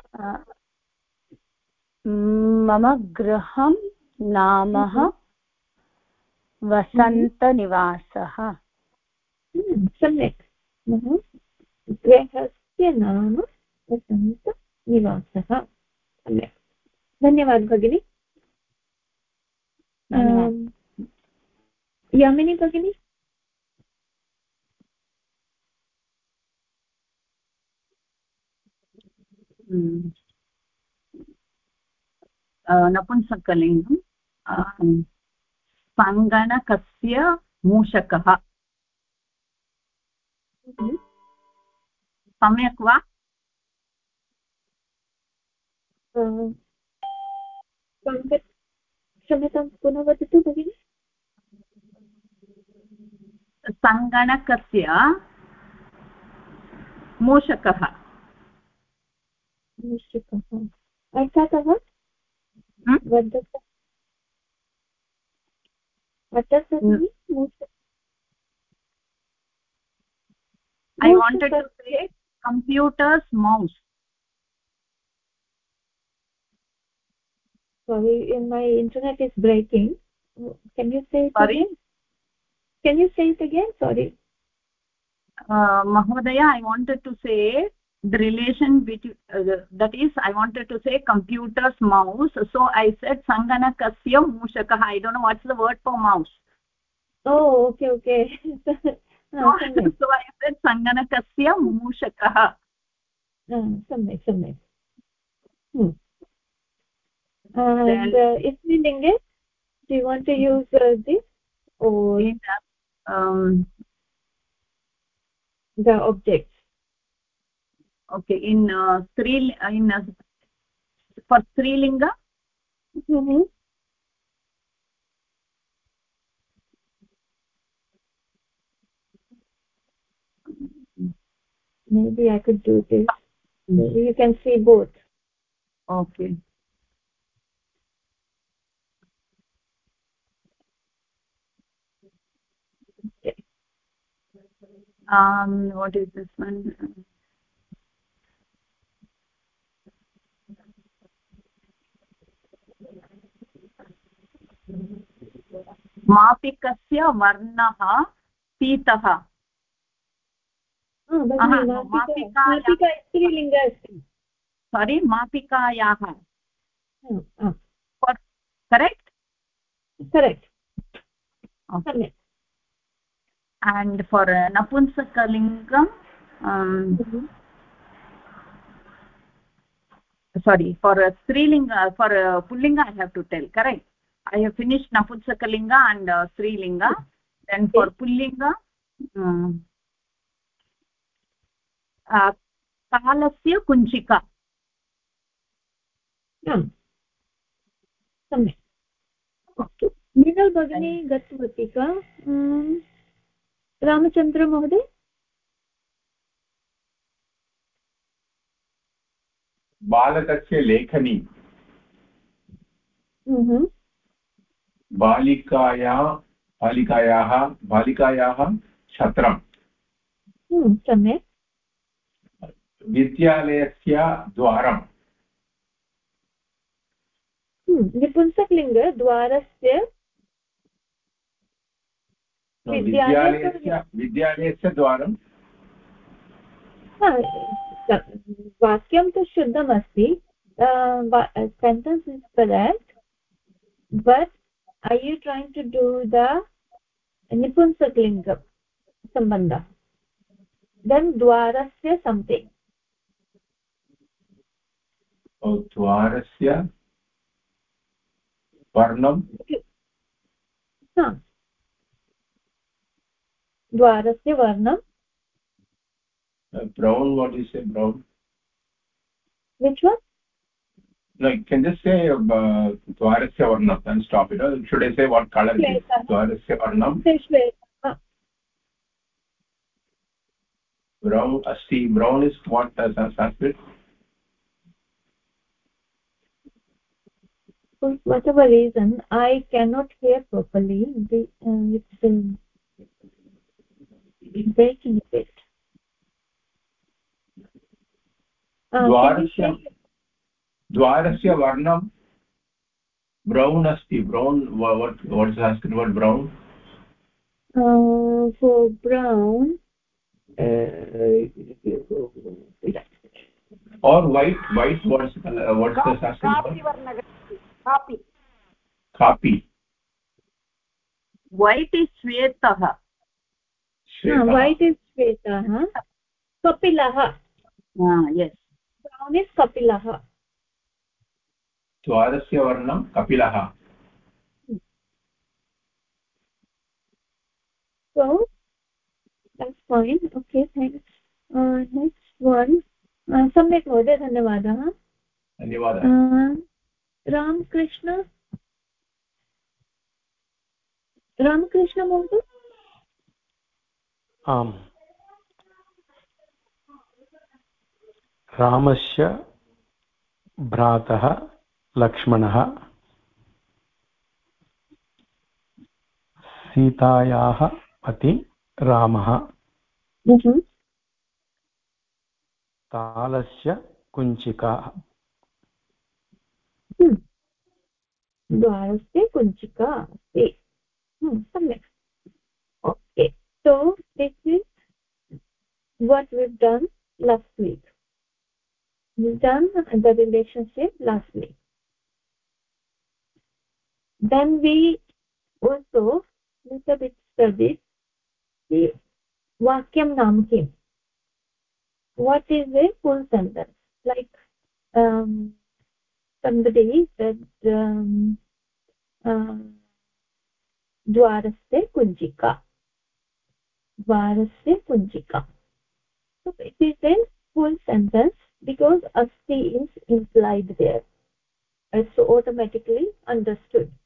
C: मम गृहं नामः वसन्तनिवासः।
A: Hmm. सम्यक्। गृहस्य नाम वसन्तनिवासः। सम्यक्। धन्यवादः भगिनि। यामिनी भगिनी?
F: नपुंसकलिङ्गं अं, सङ्गणकस्य मूषकः। सम्यक् वा?
A: क्षम्यतां पुनः वदतु भगिनि।
F: सङ्गणकस्य मूषकः।
A: मूषकः अर्थातः
F: हम्म?
A: वदतु अर्थातः मूषक
F: I wanted to say computers mouse
A: sorry my internet is breaking can you say it
F: Sorry?
A: again can you say it again sorry
F: uh, mahodaya i wanted to say the relation between uh, that is i wanted to say computers mouse so i said sanganakasya mushakah i don't know what's the word for mouse
A: oh okay okay
F: so,
A: Ah, सम्यक्
F: so i said sanganakasya mushakah
A: Ah, सम्यक् सम्यक् Hmm. and uh, ismilinge do you want to use uh,
F: okay in uh, three in uh, for strilinga
A: mm-hmm. maybe i could do this. Maybe you can see both.
F: Okay. Um what is this one मापिकस्य वर्णः पीतः
A: Ah, स्त्रीलिङ्ग अस्ति
F: sorry मापिकायाः
A: Ah, ah,
F: correct Okay.
A: सम्यक्
F: and for uh, napunsakalingam um,
A: Mhm.
F: sorry for uh, strilinga for uh, pullinga i have to tell correct i have finished napunsakalinga and uh, strilinga then for pullinga um, uh, कालस्य कुञ्चिका
A: सम्यक् अस्तु मृणाल् भगिनी गतवती का अं, रामचन्द्रमहोदय
D: बालकस्य लेखनी
A: Mhm.
D: बालिकाया बालिकायाः बालिकायाः छत्रम्।
A: हम्म, सम्यक्।
D: विद्यालयस्य द्वारम्।
A: हम्म, निपुंसकलिङ्ग द्वारस्य
D: विद्यालयस्य विद्यालयस्य द्वारं
A: वाक्यं तु शुद्धमस्ति। Sentence is correct but I you trying to do the निपुंसकलिङ्ग सम्बन्ध देन् द्वारस्य संथिङ्ग्
D: द्वारस्य वर्णं
A: हा द्वारस्य वर्णं
D: brown what is a
A: brown which
D: one like can just say uh, dwarasya varnam? And stop it. Or should i say what color it is dwarasya varnam? Brown uh, asti brown is what uh, sanskrit?
A: For whatever reason i cannot hear properly. The, uh, it's been breaking a bit.
D: Uh, Dwarasya. द्वारस्य वर्णं brown अस्ति brown Sanskrit word brown?
A: Brown
D: or what what words words
E: कापि
A: what is श्वेतः
F: what is
A: श्वेतः कपिलः कपिलः
D: द्वारस्य वर्णं कपिलः।
A: So that's fine. Okay thanks. Uh, next one. Uh, सम्यक् महोदय धन्यवादः।
D: धन्यवादः।
A: रामकृष्ण। रामकृष्ण महोदय?
I: आम्। रामस्य भ्रातः लक्ष्मणः सीतायाः पति रामः तालस्य कुञ्चिका
A: द्वारस्य कुञ्चिका अस्ति सम्यक् okay so this is what we've done last week we've done the relationship last week then we also little bit studied the vakyam naam kim what is a full sentence like um, somebody said um, uh, द्वारस्य कुञ्चिका द्वारस्य कुञ्चिका so it is a full sentence because asti is implied there it's automatically understood that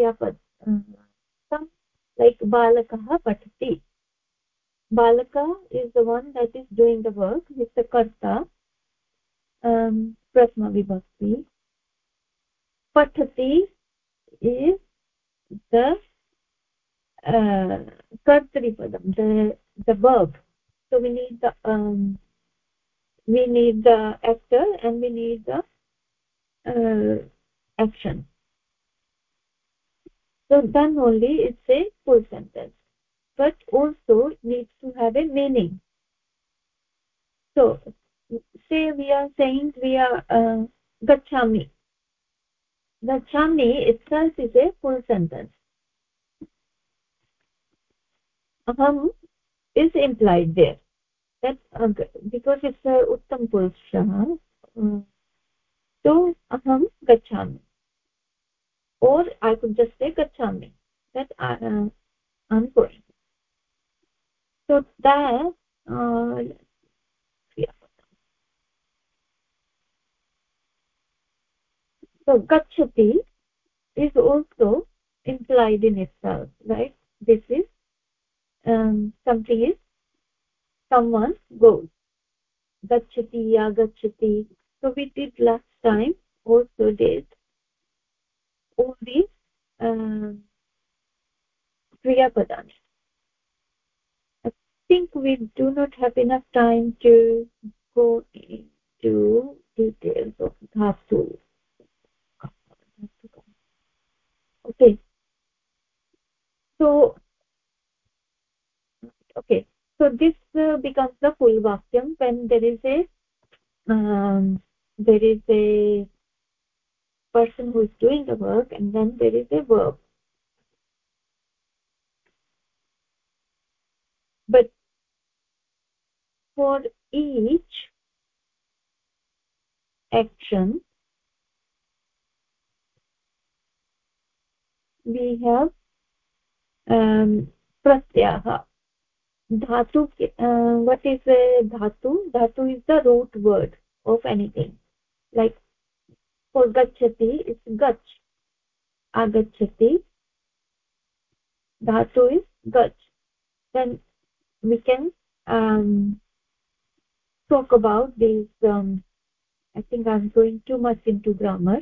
A: uh, balakah patati balaka is the one that is doing the work it's the karta um prasma vibhakti patati is the uh, kartripadam the the verb so we need the um we need the actor and we need the uh, action so then only it's a full sentence but also needs to have a meaning. So say we are saying we are uh, gachami. Gachami itself is a full sentence. Aham is implied there. That uh, because it's a uttam purushah uh, so aham gachami or i could just say gachami that uh, i'm going so that uh, so gachati is also implied in itself right? This is um, something is someone goes gachati ya so we did last time also did all these um, kriya padans i think we do not have enough time to go into details of dhatu okay. So okay. So this uh, becomes the full vakyam when there is a um, there is a person who is doing the work and then there is a verb. But for each action we have um pratyah. Dhatu uh, what is a dhatu? Dhatu is the root word of anything. Like for gachati it's gach agachati dhatu is gach then we can um, talk about these um, i think i'm going too much into grammar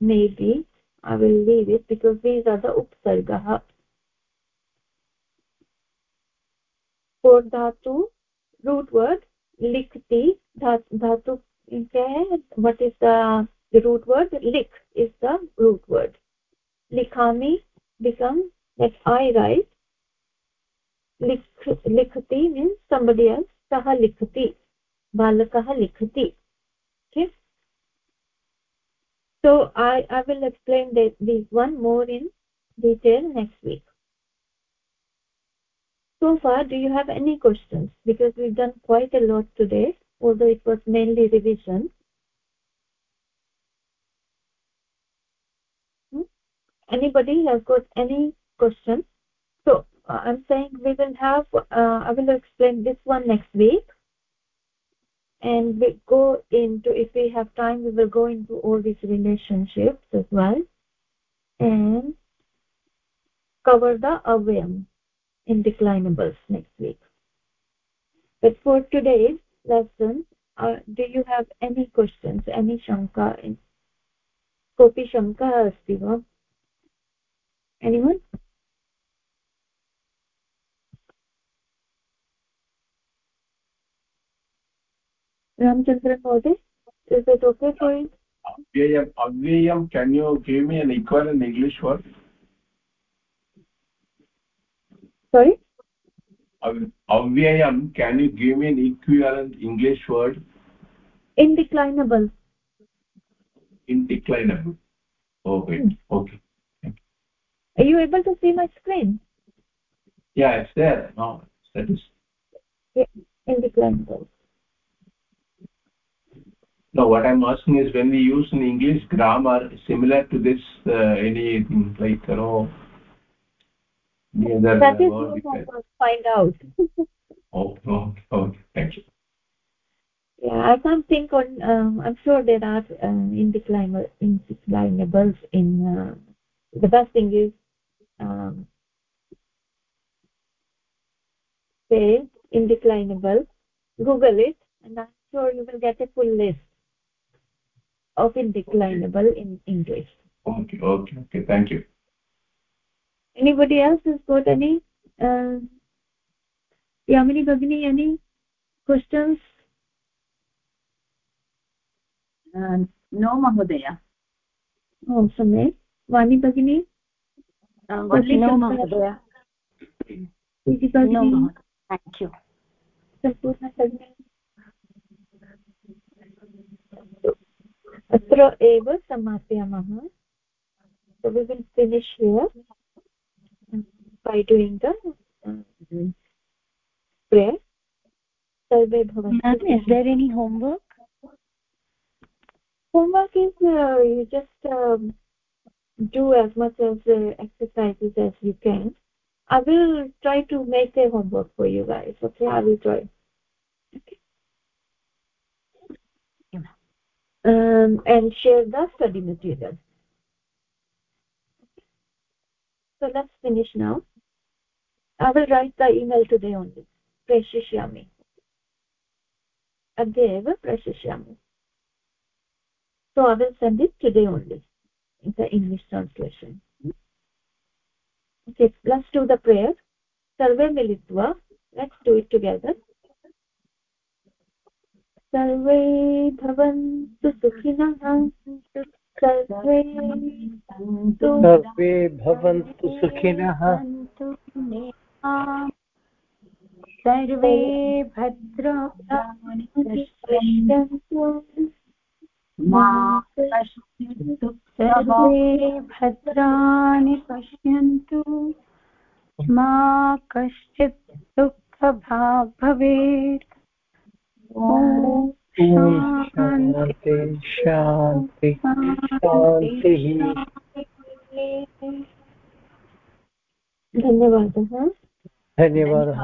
A: maybe i will leave it because these are the upsargah for dhatu root word likhti dhatu what is the, the root word? Lik is the root word. Likhami becomes that i write. Likh likhati means somebody else. Sah likhati balakah likhati okay? So i i will explain that this one more in detail next week. So far do you have any questions? Because we've done quite a lot today although it was mainly revision hmm? anybody has got any questions? So uh, i'm saying we will have uh, i will explain this one next week. And we go into if we have time we will go into all these relationships as well and cover the avyam in declinables next week. But for today's lesson uh, do you have any questions any shanka in kopi shanka asti va anyone? Ramchandra mode is it okay for you?
D: Avyayam avyayam can you give me an equivalent english word?
A: Sorry
D: avyayam can you give me an equivalent english word?
A: Indeclinable.
D: Indeclinable. Okay hmm. okay.
A: Are you able to see my screen?
D: Yeah it's there. No that is
A: yeah, indeclinable.
D: No what i'm asking is when we use in english grammar similar to this uh, anything like you know
A: other that is what find out.
D: Oh okay okay thank you.
A: Yeah i can't think on um, i'm sure there are um, indeclinable indeclinables in uh, the best thing is um, say indeclinable. Google it and i'm sure you will get a full list of indeclinable in english.
D: Okay okay okay thank you
A: anybody else has got any uh, yamini bagini any questions
F: uh, no mahodaya
A: oh सम्यक् वाणी भगिनी
C: no mahodaya no thank you
A: सम्पूर्ण अत्र एव समापयामः so we will finish here by doing the uh, prayer. Sarve bhavantu
C: is there any homework?
A: Homework is uh, you just um, do as much as uh, exercises as you can. I will try to make a homework for you guys okay? I will try. Okay. Um, and share the study material. So let's finish now i will write the email today only preshishyami अद्य एव प्रेषयिष्यामि so i will send it today only in the english translation okay let's do the prayer sarve militva let's do it together सर्वे भवन्तु सुखिनः सर्वे
B: सर्वे भवन्तु सुखिनः
C: सर्वे भद्राणि पश्यन्तु।
F: मा कश्चित्
C: सर्वे भद्राणि पश्यन्तु। मा कश्चित् दुःखभाग् भवेत् ॐ
B: शान्ति। शान्ति। शान्तिः।
A: धन्यवादः।
B: धन्यवादः।